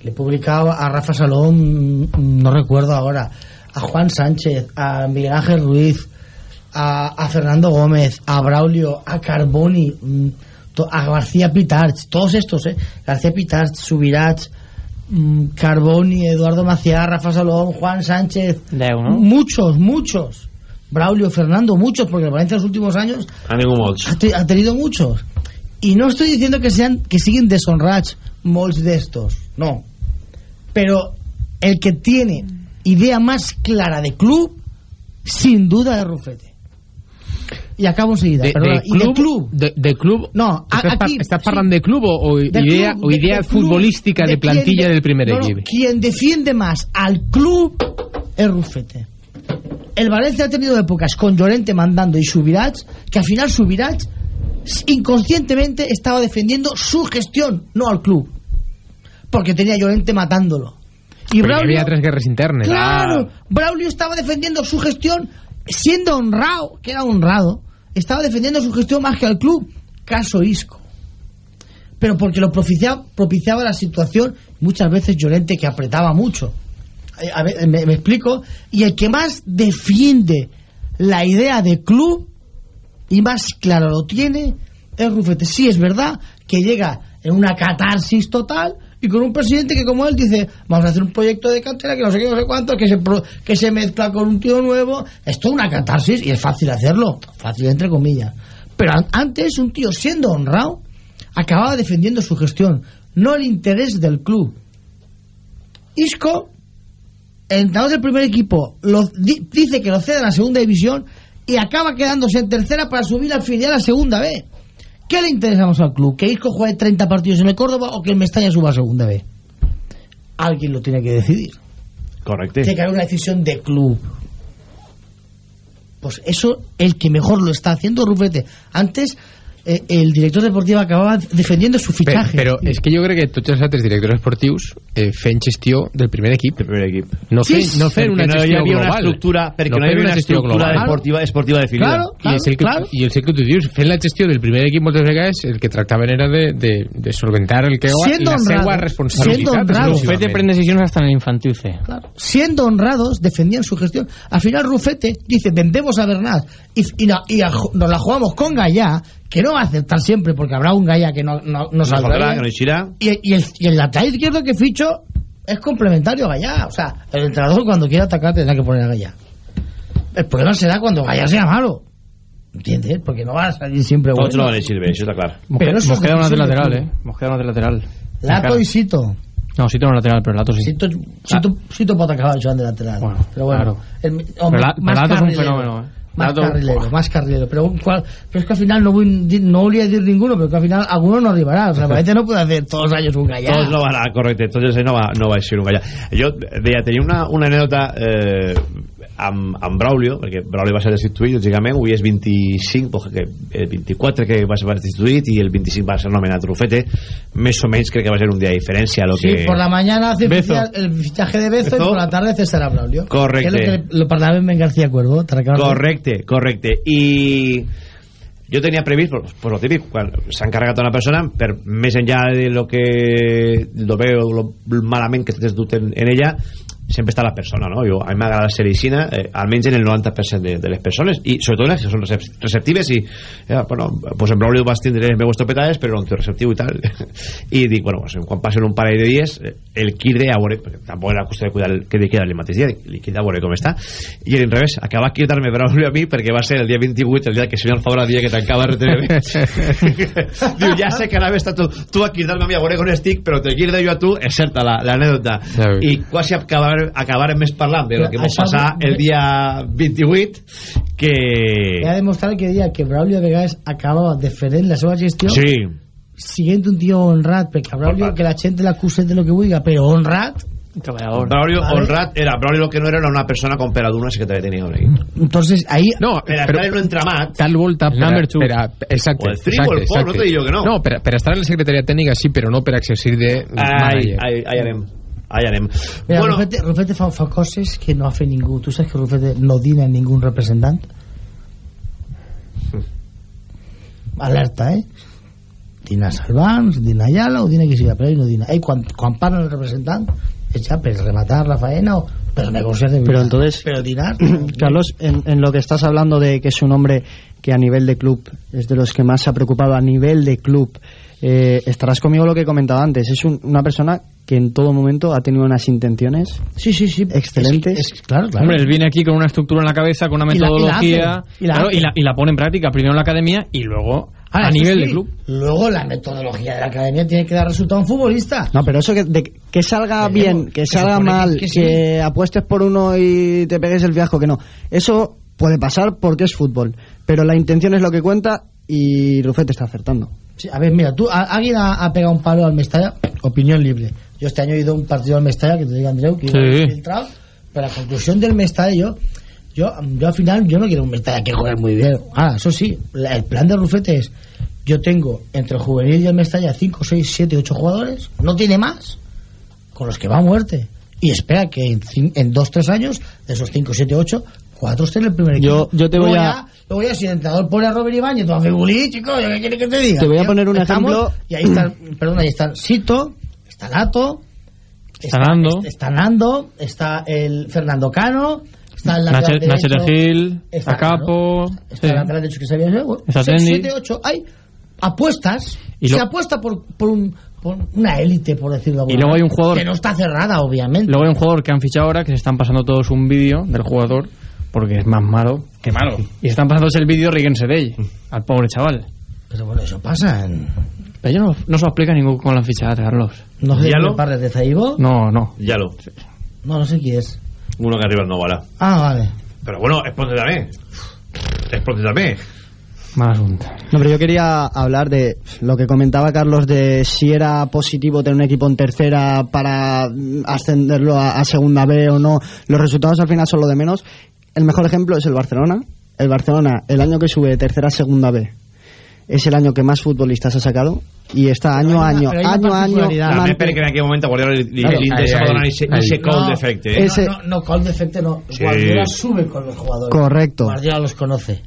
Speaker 12: Le he publicado a Rafa Salón, no recuerdo ahora, a Juan Sánchez, a Miguel Ángel Ruiz, a, a Fernando Gómez, a Braulio, a Carboni, mm, a García Pitarch, todos estos, ¿eh? García Pitarch, Subirach, mm, Carboni, Eduardo Maciá, Rafa Salón, Juan Sánchez, muchos, muchos. Braulio, Fernando, muchos, porque el Valencia en los últimos años
Speaker 1: Ha
Speaker 12: tenido muchos. Y no estoy diciendo que sean que siguen deshonrats molts de estos, no. Pero el que tiene idea más clara de club, sin duda es Rufete. Y acabo enseguida.
Speaker 11: De,
Speaker 12: perdona.
Speaker 11: de
Speaker 12: Y de
Speaker 11: club,
Speaker 12: club.
Speaker 11: De, de club.
Speaker 12: No,
Speaker 11: par-
Speaker 12: aquí, sí.
Speaker 11: de club o, o
Speaker 12: De
Speaker 11: idea,
Speaker 12: club,
Speaker 11: o
Speaker 12: de-
Speaker 11: idea
Speaker 12: de club,
Speaker 11: futbolística de, plantilla
Speaker 12: de-
Speaker 11: del primer
Speaker 12: no, no,
Speaker 11: equipo?
Speaker 12: quien defiende más al club es Rufete. El Valencia ha tenido épocas con Llorente mandando y Subirach, que al final Subirach inconscientemente estaba defendiendo su gestión, no al club. Porque tenía a Llorente matándolo. Y Braulio,
Speaker 11: havia tres guerres internes.
Speaker 12: claro, Braulio estaba defendiendo su gestión siendo honrado, que era honrado, estaba defendiendo su gestión más que al club. Caso Isco pero porque lo propiciaba, propiciaba la situación muchas veces Llorente que apretaba mucho a ver, me, explico. Y el que más defiende la idea de club y más claro lo tiene es Rufete. Sí es verdad que llega en una catarsis total y con un presidente que como él dice vamos a hacer un proyecto de cantera que no sé qué no sé cuánto que se, que se mezcla con un tío nuevo es toda una catarsis y es fácil hacerlo fácil entre comillas. Pero an- antes un tío siendo honrado acababa defendiendo su gestión, no el interés del club. Isco, entrenador del primer equipo, lo, di- dice que lo cede a la segunda división y acaba quedándose en tercera para subir al filial a segunda B. ¿Qué le interesamos al club? ¿Que Isco juegue 30 partidos en el Córdoba o que el Mestalla suba a segunda B? Alguien lo tiene que decidir.
Speaker 1: Correcte.
Speaker 12: Tiene que haber una decisión de club. Pues eso, el que mejor lo está haciendo, Rufete. Antes, eh, el director deportivo acababa defendiendo su
Speaker 11: Però,
Speaker 12: fichaje.
Speaker 11: però és que jo crec que tots els altres directors esportius eh, fent gestió del primer equip.
Speaker 1: Del primer equip.
Speaker 11: No,
Speaker 1: Sí,
Speaker 11: fer, no
Speaker 1: perquè
Speaker 11: una
Speaker 1: no hi havia una
Speaker 11: global.
Speaker 1: estructura- perquè no hi
Speaker 11: fer
Speaker 1: havia una estructura
Speaker 11: global.
Speaker 1: deportiva- esportiva definida.
Speaker 12: Claro,
Speaker 11: I és, el que,
Speaker 12: claro.
Speaker 11: I el que tu dius, fent la gestió del primer equip moltes vegades el que tractaven era de, de, de solventar el que
Speaker 12: Siendo
Speaker 11: la
Speaker 12: honrado,
Speaker 11: seva responsabilitat.
Speaker 10: Rufete prende decisiones hasta en el infantil C.
Speaker 12: siendo honrados, defendían su gestión. Al final Rufete dice, vendemos a Bernat y, y no- y a- nos la jugamos con Gallá, que no va a aceptar siempre porque habrá un Gallá que no, no, saldrá
Speaker 1: no
Speaker 12: y, y el, y el lateral izquierdo que ficho es complementario a Gallá. O sea, el entrenador cuando quiera atacar tendrá que poner a Gallá. El problema será cuando Gallá sea malo. ¿Entiendes? Porque no va a salir siempre bueno.
Speaker 1: no van eixir bé, això està clar.
Speaker 12: Pero eso
Speaker 10: Mos
Speaker 12: es
Speaker 10: queda una de lateral, eh. Mos queda una de lateral.
Speaker 12: Lato y Sito.
Speaker 10: No, Sito no lateral, pero Lato sí.
Speaker 12: Sito, Sito, Sito pot acabar de lateral. pero bueno,
Speaker 10: claro.
Speaker 12: el,
Speaker 10: Pero La- pero
Speaker 12: más
Speaker 10: Lato es un fenómeno, eh.
Speaker 12: Más carrilero, más carrilero. Pero, cual- pero es que al final no, voy, no voy a decir ninguno, pero que al final alguno no arribarà. O sea, Valente no puede hacer todos los años un gallà.
Speaker 1: Tots no van a, correcte, tots els anys no va, no va ser un gallà. Jo deia, tenia una, una anècdota eh, amb, amb Braulio, perquè Braulio va ser destituït, lògicament, avui és 25, pues, que el 24 que va ser destituït i el 25 va ser nomenat Rufete, més o menys crec que va ser un dia de diferència a lo
Speaker 12: Sí,
Speaker 1: que...
Speaker 12: por la mañana hace oficial el fichaje de Bezo,
Speaker 1: Bezo.
Speaker 12: y por la tarde César Braulio.
Speaker 1: Correcte.
Speaker 12: Que es lo que lo parlava en García Cuervo. te recordes?
Speaker 1: Correcte, correcte. I jo tenia previst, pues, pues lo típic, quan s'ha encarregat una persona, per més enllà de lo que lo veu, lo malament que tens dut en, en ella, sempre està la persona, no? Jo, a mi m'agrada ser aixina, eh, almenys en el 90% de, de les persones, i sobretot les que són recep- receptives, i, eh, bueno, pues en Braulio vas tindre les meves topetades, però tio receptiu i tal. I dic, bueno, pues, quan passen un parell de dies, eh, el quirde, a veure, perquè tampoc era qüestió de cuidar el, que li queda el mateix dia, li queda a veure com està. I al revés, acaba quirdar-me Braulio a mi, perquè va ser el dia 28, el dia que senyor Fabra dia que tancava RTV. Diu, ja sé que anaves tu, tu a quirdar-me a mi a veure com estic, però te quirdo jo a tu, és certa la- l'anèdota. I quasi acabar, acabarem més parlant de lo que
Speaker 12: Però això-
Speaker 1: passar el dia 28, que...
Speaker 12: He de demostrar que deia que Braulio a vegades acabava de fer la seva gestió
Speaker 1: Sí.
Speaker 12: siguent un tio honrat, perquè Braulio que la gent l'acuse de lo que vulga, però honrat
Speaker 1: Braulio
Speaker 12: Vale.
Speaker 1: honrat era Braulio lo que no era era una persona con pera d'una secretaria tenia ahí.
Speaker 12: entonces ahí
Speaker 11: no,
Speaker 1: per estar en un entramat
Speaker 11: tal volta per,
Speaker 1: Number two.
Speaker 11: per exacte,
Speaker 1: O el three
Speaker 11: exacte,
Speaker 1: el
Speaker 11: exacte.
Speaker 1: no te digo que no.
Speaker 11: no per, per estar en la secretaria tècnica sí, però no per exercir de
Speaker 1: ai, ai, ai anem ai anem
Speaker 12: Mira,
Speaker 1: bueno,
Speaker 12: Rufete, Rufete fa, fa coses que no ha fet ningú. Tu saps que Rufete no dina ningún representant? Alerta, eh? Dina Salvans, dina Ayala o dina qui sigui, però ell no dina. Ell, quan, quan parla el representant, és ja per rematar la faena o per negociar de
Speaker 13: Pero
Speaker 12: veritat.
Speaker 13: entonces,
Speaker 12: Pero dinar...
Speaker 13: Carlos, en, en lo que estás hablando de que es un hombre que a nivel de club es de los que más se ha preocupado a nivel de club, eh, estarás conmigo lo que he comentado antes. Es un- una persona que en todo momento ha tenido unas intenciones
Speaker 12: sí, sí, sí,
Speaker 13: excelentes.
Speaker 12: claro,
Speaker 10: Hombre, él viene aquí con una estructura en la cabeza, con una
Speaker 12: Y la- y la
Speaker 10: metodología,
Speaker 12: hace, y la
Speaker 10: claro,
Speaker 12: hace.
Speaker 10: y, la, y la pone en práctica, primero en la academia y luego
Speaker 12: Ahora,
Speaker 10: a nivel
Speaker 12: sí,
Speaker 10: de club.
Speaker 12: Luego la metodología de la academia tiene que dar resultado a un futbolista.
Speaker 13: No, pero eso que, de- que salga bien, que salga
Speaker 12: que-
Speaker 13: mal,
Speaker 12: que
Speaker 13: apuestes por uno y te pegues el fiasco, que no. Eso puede pasar porque es fútbol. Pero la intención es lo que cuenta y Rufete está acertando.
Speaker 12: Sí, a ver, mira, tú, a- alguien ha, ha pegado un palo al Mestalla, opinión libre. Yo este año he ido a un partido al Mestalla, que te diga Andreu, que
Speaker 10: Sí.
Speaker 12: iba infiltrado, pero la conclusión del Mestalla, yo, yo, yo al final, yo no quiero un Mestalla que juegue muy bien. Ah, eso sí, la- el plan de Rufete es, yo tengo entre el juvenil y el Mestalla 5, 6, 7, 8 jugadores, no tiene más, con los que va a muerte. Y espera que en, en 2, 3 años, de esos 5, 7, 8, 4 estén en el primer
Speaker 13: Yo-
Speaker 12: equipo.
Speaker 13: yo te voy
Speaker 12: Luego
Speaker 13: a-
Speaker 12: ya- Luego ya, si el entrenador pone a Robert Ibáñez o a Fegulí, chico, ¿qué quiere que te diga?
Speaker 13: Te voy a poner un
Speaker 12: estamos,
Speaker 13: ejemplo.
Speaker 12: Y ahí están, perdón, ahí están Sito, está Lato,
Speaker 10: Está Nando.
Speaker 12: está Nando, está el Fernando Cano, está el lateral
Speaker 10: Nacho, Nacho
Speaker 12: derecho,
Speaker 10: Gil,
Speaker 12: está,
Speaker 10: Acapo,
Speaker 12: está
Speaker 10: sí.
Speaker 12: el lateral derecho que sabía yo,
Speaker 10: Está
Speaker 12: seis,
Speaker 10: Tendi.
Speaker 12: siete, ocho, hay apuestas,
Speaker 10: Y
Speaker 12: se apuesta por, por, un, por una élite, por decirlo de
Speaker 10: Y luego hay un jugador-
Speaker 12: que no está cerrada, obviamente.
Speaker 10: Luego hay un jugador que han fichado ahora que se están pasando todos un vídeo del jugador porque es más malo que malo. Y están pasándose el vídeo ríguense de él, al pobre chaval.
Speaker 12: Pero bueno, eso pasa en...
Speaker 10: Pero yo no, no se lo explica ningún con la fichada, Carlos.
Speaker 12: No sé
Speaker 1: ¿Diallo?
Speaker 12: si parles de Zaibo.
Speaker 10: No, no.
Speaker 1: ya lo
Speaker 12: No, no sé quién es.
Speaker 1: uno que arriba no vale
Speaker 12: Ah, vale.
Speaker 1: pero bueno, exponte també exponte també
Speaker 10: Mal asunto.
Speaker 13: No, pero yo quería hablar de lo que comentaba Carlos de si era positivo tener un equipo en tercera para ascenderlo a, a segunda B o no. Los resultados al final son lo de menos. El mejor ejemplo es el Barcelona. El Barcelona, el año que sube de tercera a segunda B, es el año que más futbolistas ha sacado y está año a año, año a año.
Speaker 1: també
Speaker 13: mante-
Speaker 1: perquè en aquell moment a Guardiola li, li,
Speaker 13: Claro.
Speaker 1: li interessava
Speaker 11: Ahí, ahí,
Speaker 1: donar ese,
Speaker 11: ahí.
Speaker 1: ese call
Speaker 12: No,
Speaker 1: d'efecte eh?
Speaker 13: Ese-
Speaker 12: No, no, no, call de efecto no.
Speaker 1: Sí.
Speaker 12: Guardiola sube con los jugadores.
Speaker 13: Correcto.
Speaker 12: Guardiola los conoce.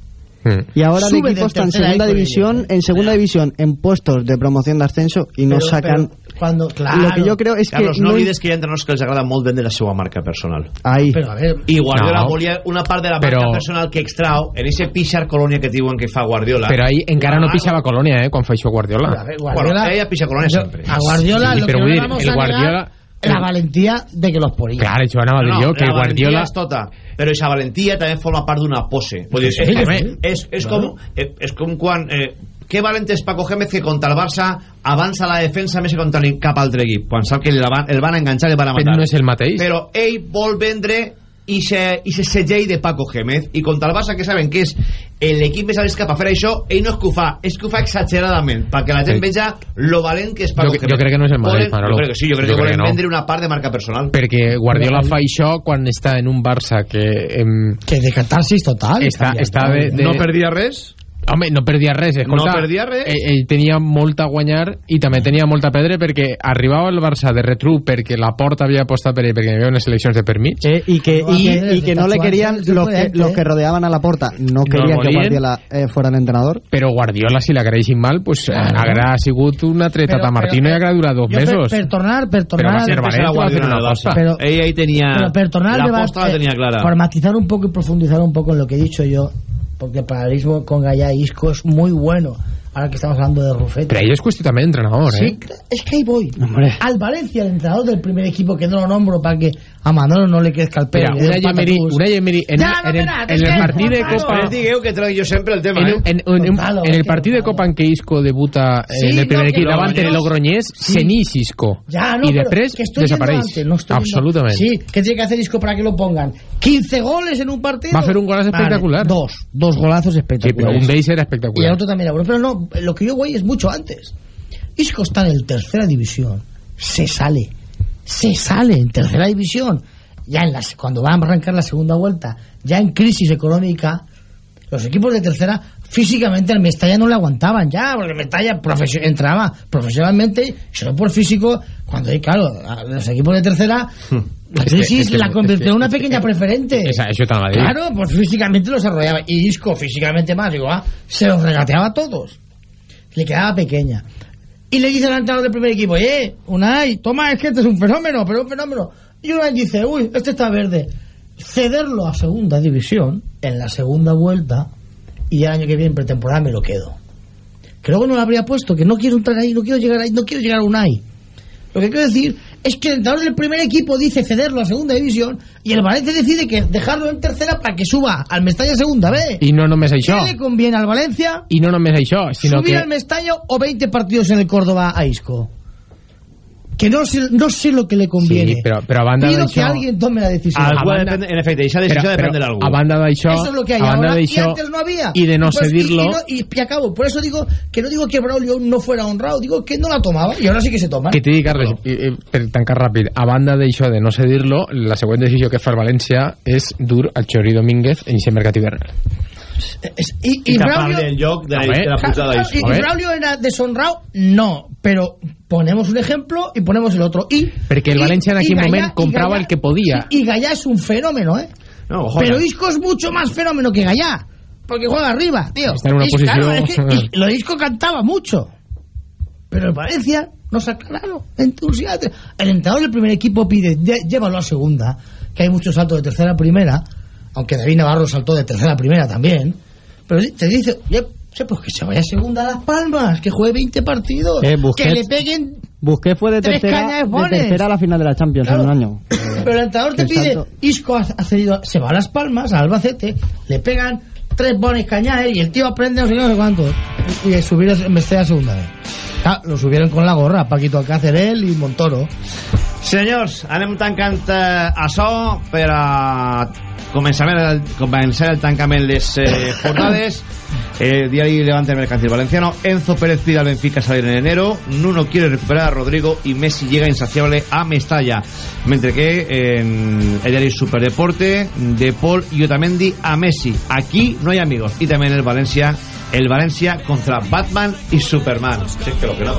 Speaker 13: Y ahora el
Speaker 12: Sube
Speaker 13: equipo
Speaker 12: de
Speaker 13: está en segunda división,
Speaker 12: ellos, ¿eh?
Speaker 13: en segunda división, en puestos de promoción de ascenso y no
Speaker 12: Pero-
Speaker 13: sacan.
Speaker 12: pero cuando, claro.
Speaker 13: Lo que yo creo es
Speaker 1: Carlos,
Speaker 13: que
Speaker 1: no
Speaker 13: no-
Speaker 1: oblides que hi ha entrenadors que els agrada molt vendre la seva marca personal
Speaker 13: ahí.
Speaker 12: Pero a ver,
Speaker 1: i Guardiola
Speaker 11: No.
Speaker 1: volia una part de la marca
Speaker 11: Però-
Speaker 1: personal que extrau en ese pixar colònia que diuen que fa Guardiola
Speaker 11: Però ahí encara no
Speaker 1: Ah,
Speaker 11: pixava Colònia, eh, quan fa això Guardiola.
Speaker 12: a ver,
Speaker 1: bueno,
Speaker 12: Guardiola.
Speaker 1: ella pixa colònia sempre
Speaker 12: a Guardiola
Speaker 11: Sí,
Speaker 12: lo
Speaker 11: pero
Speaker 12: que no
Speaker 11: dir,
Speaker 12: vamos
Speaker 11: el Guardiola-
Speaker 12: la valentía de que los ponía.
Speaker 11: Clar, això anava a dir jo, que
Speaker 1: la
Speaker 11: Guardiola...
Speaker 1: és tota però aquesta valentia també forma part d'una pose Vull dir,
Speaker 12: Sí,
Speaker 1: és, és, és, és, com, és, és com quan eh, que valent és Paco Gémez que contra el Barça avança la defensa més que contra cap altre equip? Quan sap que el van, el van enganxar i el van a matar.
Speaker 11: Però no és el mateix.
Speaker 1: però ell vol vendre i se, i se segell de Paco Gémez. I contra el Barça que saben que és l'equip més a l'escap a fer això ell no és que ho fa, és que ho fa exageradament perquè la gent
Speaker 11: Sí.
Speaker 1: veja lo valent que és Paco
Speaker 11: Jo-
Speaker 1: Gémez
Speaker 11: jo crec que no és el mateix,
Speaker 1: Volen- jo crec que sí, jo crec
Speaker 11: Jo
Speaker 1: que
Speaker 11: crec
Speaker 1: volen
Speaker 11: que no.
Speaker 1: vendre una part de marca personal.
Speaker 11: Perquè Guardiola fa això quan està en un Barça que... Em,
Speaker 12: que de catarsis total.
Speaker 11: Està, està de, de...
Speaker 1: no perdia res
Speaker 11: Home, no perdia res, escolta.
Speaker 1: No perdia res.
Speaker 11: Ell, ell tenia molt a guanyar i també tenia molt a perdre perquè arribava el Barça de retru perquè la porta havia apostat per ell perquè hi havia unes eleccions de permís.
Speaker 13: Eh, y que, y, y que no le querían los que, los que rodeaban a la porta no querían que
Speaker 11: volien.
Speaker 13: Guardiola eh, fuera el entrenador
Speaker 11: Però Guardiola, si l'agraeixin mal, pues,
Speaker 12: Claro.
Speaker 11: claro. haurà sigut una treta
Speaker 12: Però-
Speaker 11: a Martino
Speaker 12: però-
Speaker 11: i haurà durat dos
Speaker 12: Jo per,
Speaker 11: mesos.
Speaker 12: per tornar per
Speaker 11: Però
Speaker 12: tornar
Speaker 11: va ser valent, va fer una cosa.
Speaker 12: Pero-
Speaker 1: ell ahí tenia
Speaker 12: Pero, pero tornar
Speaker 1: la posta la tenia
Speaker 12: eh,
Speaker 1: clara
Speaker 12: Por matizar un poco y profundizar un poco en lo que he dicho yo, porque el paralelismo con Gallá Isco es muy bueno, ahora que estamos hablando de Rufete.
Speaker 11: Però ell és qüestió també d'entrenador,
Speaker 12: Sí,
Speaker 11: eh?
Speaker 12: es que ahí voy. Al Valencia, el entrenador del primer equipo, que no lo nombro para que a Manolo no le crezca el pelo.
Speaker 11: Mira, una
Speaker 12: un
Speaker 11: Emery, una Emery en,
Speaker 12: Ya, no,
Speaker 11: en, el,
Speaker 12: mira,
Speaker 11: en
Speaker 12: es
Speaker 11: el partit de Copa...
Speaker 1: Digueu que traigo jo sempre el tema
Speaker 11: En,
Speaker 1: eh?
Speaker 11: en, en, en,
Speaker 12: Gonzalo,
Speaker 11: en el
Speaker 12: es
Speaker 11: partido de Copa en que Isco debuta
Speaker 12: Sí,
Speaker 11: en el primer
Speaker 12: no,
Speaker 11: equip
Speaker 12: que
Speaker 11: davant el Logroñés,
Speaker 12: Sí.
Speaker 11: se n'ix Isco.
Speaker 12: Ya, no,
Speaker 11: I
Speaker 12: pero
Speaker 11: després
Speaker 12: que estoy
Speaker 11: desapareix.
Speaker 12: no estoy
Speaker 11: Absolutament.
Speaker 12: Sí, que tiene que hacer Isco para que lo pongan. 15 goles en un partido.
Speaker 11: Va a hacer un golazo
Speaker 12: Vale,
Speaker 11: espectacular.
Speaker 12: dos, dos golazos
Speaker 11: Sí, pero
Speaker 12: espectaculares.
Speaker 11: un de ells era
Speaker 12: y el
Speaker 11: espectacular.
Speaker 12: otro también era bueno. Pero no, lo que yo voy es mucho antes. Isco está en el tercera división. Se sale. Se sale en tercera división. Ya en las, cuando va a arrancar la segunda vuelta, ya en crisis económica, los equipos de tercera físicamente al Mestalla no le aguantaban ya, porque el Mestalla profesio- entraba profesionalmente, solo por físico, cuando hay, claro, los equipos de tercera, la
Speaker 11: Es que-
Speaker 12: crisis
Speaker 11: es que-
Speaker 12: la convirtió
Speaker 11: es
Speaker 12: en una pequeña preferente.
Speaker 11: Esa- eso.
Speaker 12: Claro, pues físicamente los arrollaba. Y Isco físicamente más, digo, ah, se los regateaba a todos. Le quedaba pequeña. Y le dice al entrenador del primer equipo, oye, Unai, toma, es que este es un fenómeno, pero un fenómeno. Y Unai dice, uy, este está verde. Cederlo a segunda división, en la segunda vuelta, y el año que viene, en pretemporada, me lo quedo. Que luego no lo habría puesto, que no quiero entrar ahí, no quiero llegar ahí, no quiero llegar a Unai. Lo que quiero decir es que el entrenador del primer equipo dice cederlo a segunda división y el Valencia decide que dejarlo en tercera para que suba al Mestalla segunda B.
Speaker 11: I no només això.
Speaker 12: ¿Qué le conviene al Valencia?
Speaker 11: I no només això, sinó
Speaker 12: ¿Subir
Speaker 11: que...
Speaker 12: al Mestalla o 20 partidos en el Córdoba a Isco? Que no sé, no sé lo que le conviene.
Speaker 11: Sí, però, però a banda
Speaker 12: Pido que alguien tome la decisión.
Speaker 1: Algú de
Speaker 11: banda-
Speaker 1: en efecte, aquesta decisió
Speaker 11: Però-
Speaker 1: depèn
Speaker 11: però
Speaker 1: de
Speaker 11: A banda d'això...
Speaker 12: Eso es lo que hay ahora y antes no había.
Speaker 11: I de no
Speaker 12: Pues, y-
Speaker 11: cedir-lo...
Speaker 12: Y, no- y- y acabo. Por eso digo que no digo que Braulio no fuera honrado, digo que no la tomaba y ahora sí que se toma.
Speaker 11: Que t'hi dic, Carles, i, i, per tancar ràpid, a banda d'això de no cedir-lo, la següent decisió que fa el València és dur al Chori Domínguez en aquest mercat hivernal.
Speaker 12: Y,
Speaker 1: I
Speaker 12: y
Speaker 1: tapar-li
Speaker 12: Braulio,
Speaker 1: el lloc de la, de
Speaker 12: Claro,
Speaker 1: d'Isco.
Speaker 12: y, y Braulio era deshonrado, no, pero ponemos un ejemplo y ponemos el otro. Y,
Speaker 11: Perquè el
Speaker 12: y-
Speaker 11: València en
Speaker 12: y
Speaker 11: aquell
Speaker 12: Gallà-
Speaker 11: moment
Speaker 12: y
Speaker 11: comprava
Speaker 12: Gallà-
Speaker 11: el que podia.
Speaker 12: Y Gallá es un fenómeno, ¿eh?
Speaker 1: No, ojo,
Speaker 12: pero. Isco es mucho más fenómeno que Gallá, porque juega arriba, tío.
Speaker 11: Está en una
Speaker 12: Y,
Speaker 11: posición-
Speaker 12: claro, es que- y lo de Isco cantaba mucho, pero el Valencia no se ha aclarado. Entusiasta. El entrenador del primer equipo pide, "Lle- llévalo a segunda, que hay muchos saltos de tercera a primera, aunque David Navarro saltó de tercera a primera también. Pero te dice, "Oye, che, pues que se vaya a segunda a Las Palmas, que juegue 20 partidos,
Speaker 13: Eh,
Speaker 12: que le peguen.
Speaker 13: Busqué fue de tercera, de tercera a la final de la Champions
Speaker 12: Claro.
Speaker 13: en un año.
Speaker 12: Pero el entrenador te pide,
Speaker 13: salto.
Speaker 12: Isco ha, ha cedido, se va a Las Palmas, a Albacete, le pegan tres bones cañares y el tío aprende no sé qué, no sé cuánto. Y, y subir en vez de a segunda vez. Lo subieron con la gorra, Paquito Alcácer, él y Montoro.
Speaker 1: Senyors, anem tancant eh, açò per a començar el, començar el tancament les eh, jornades. Eh, diario Levante Mercantil Valenciano. Enzo Pérez pide al Benfica salir en enero. Nuno quiere recuperar a Rodrigo y Messi llega insaciable a Mestalla. Mientras que en el diario Superdeporte, De Paul y Otamendi a Messi. Aquí no hay amigos. Y también el Valencia, el Valencia contra Batman y Superman. Que lo que no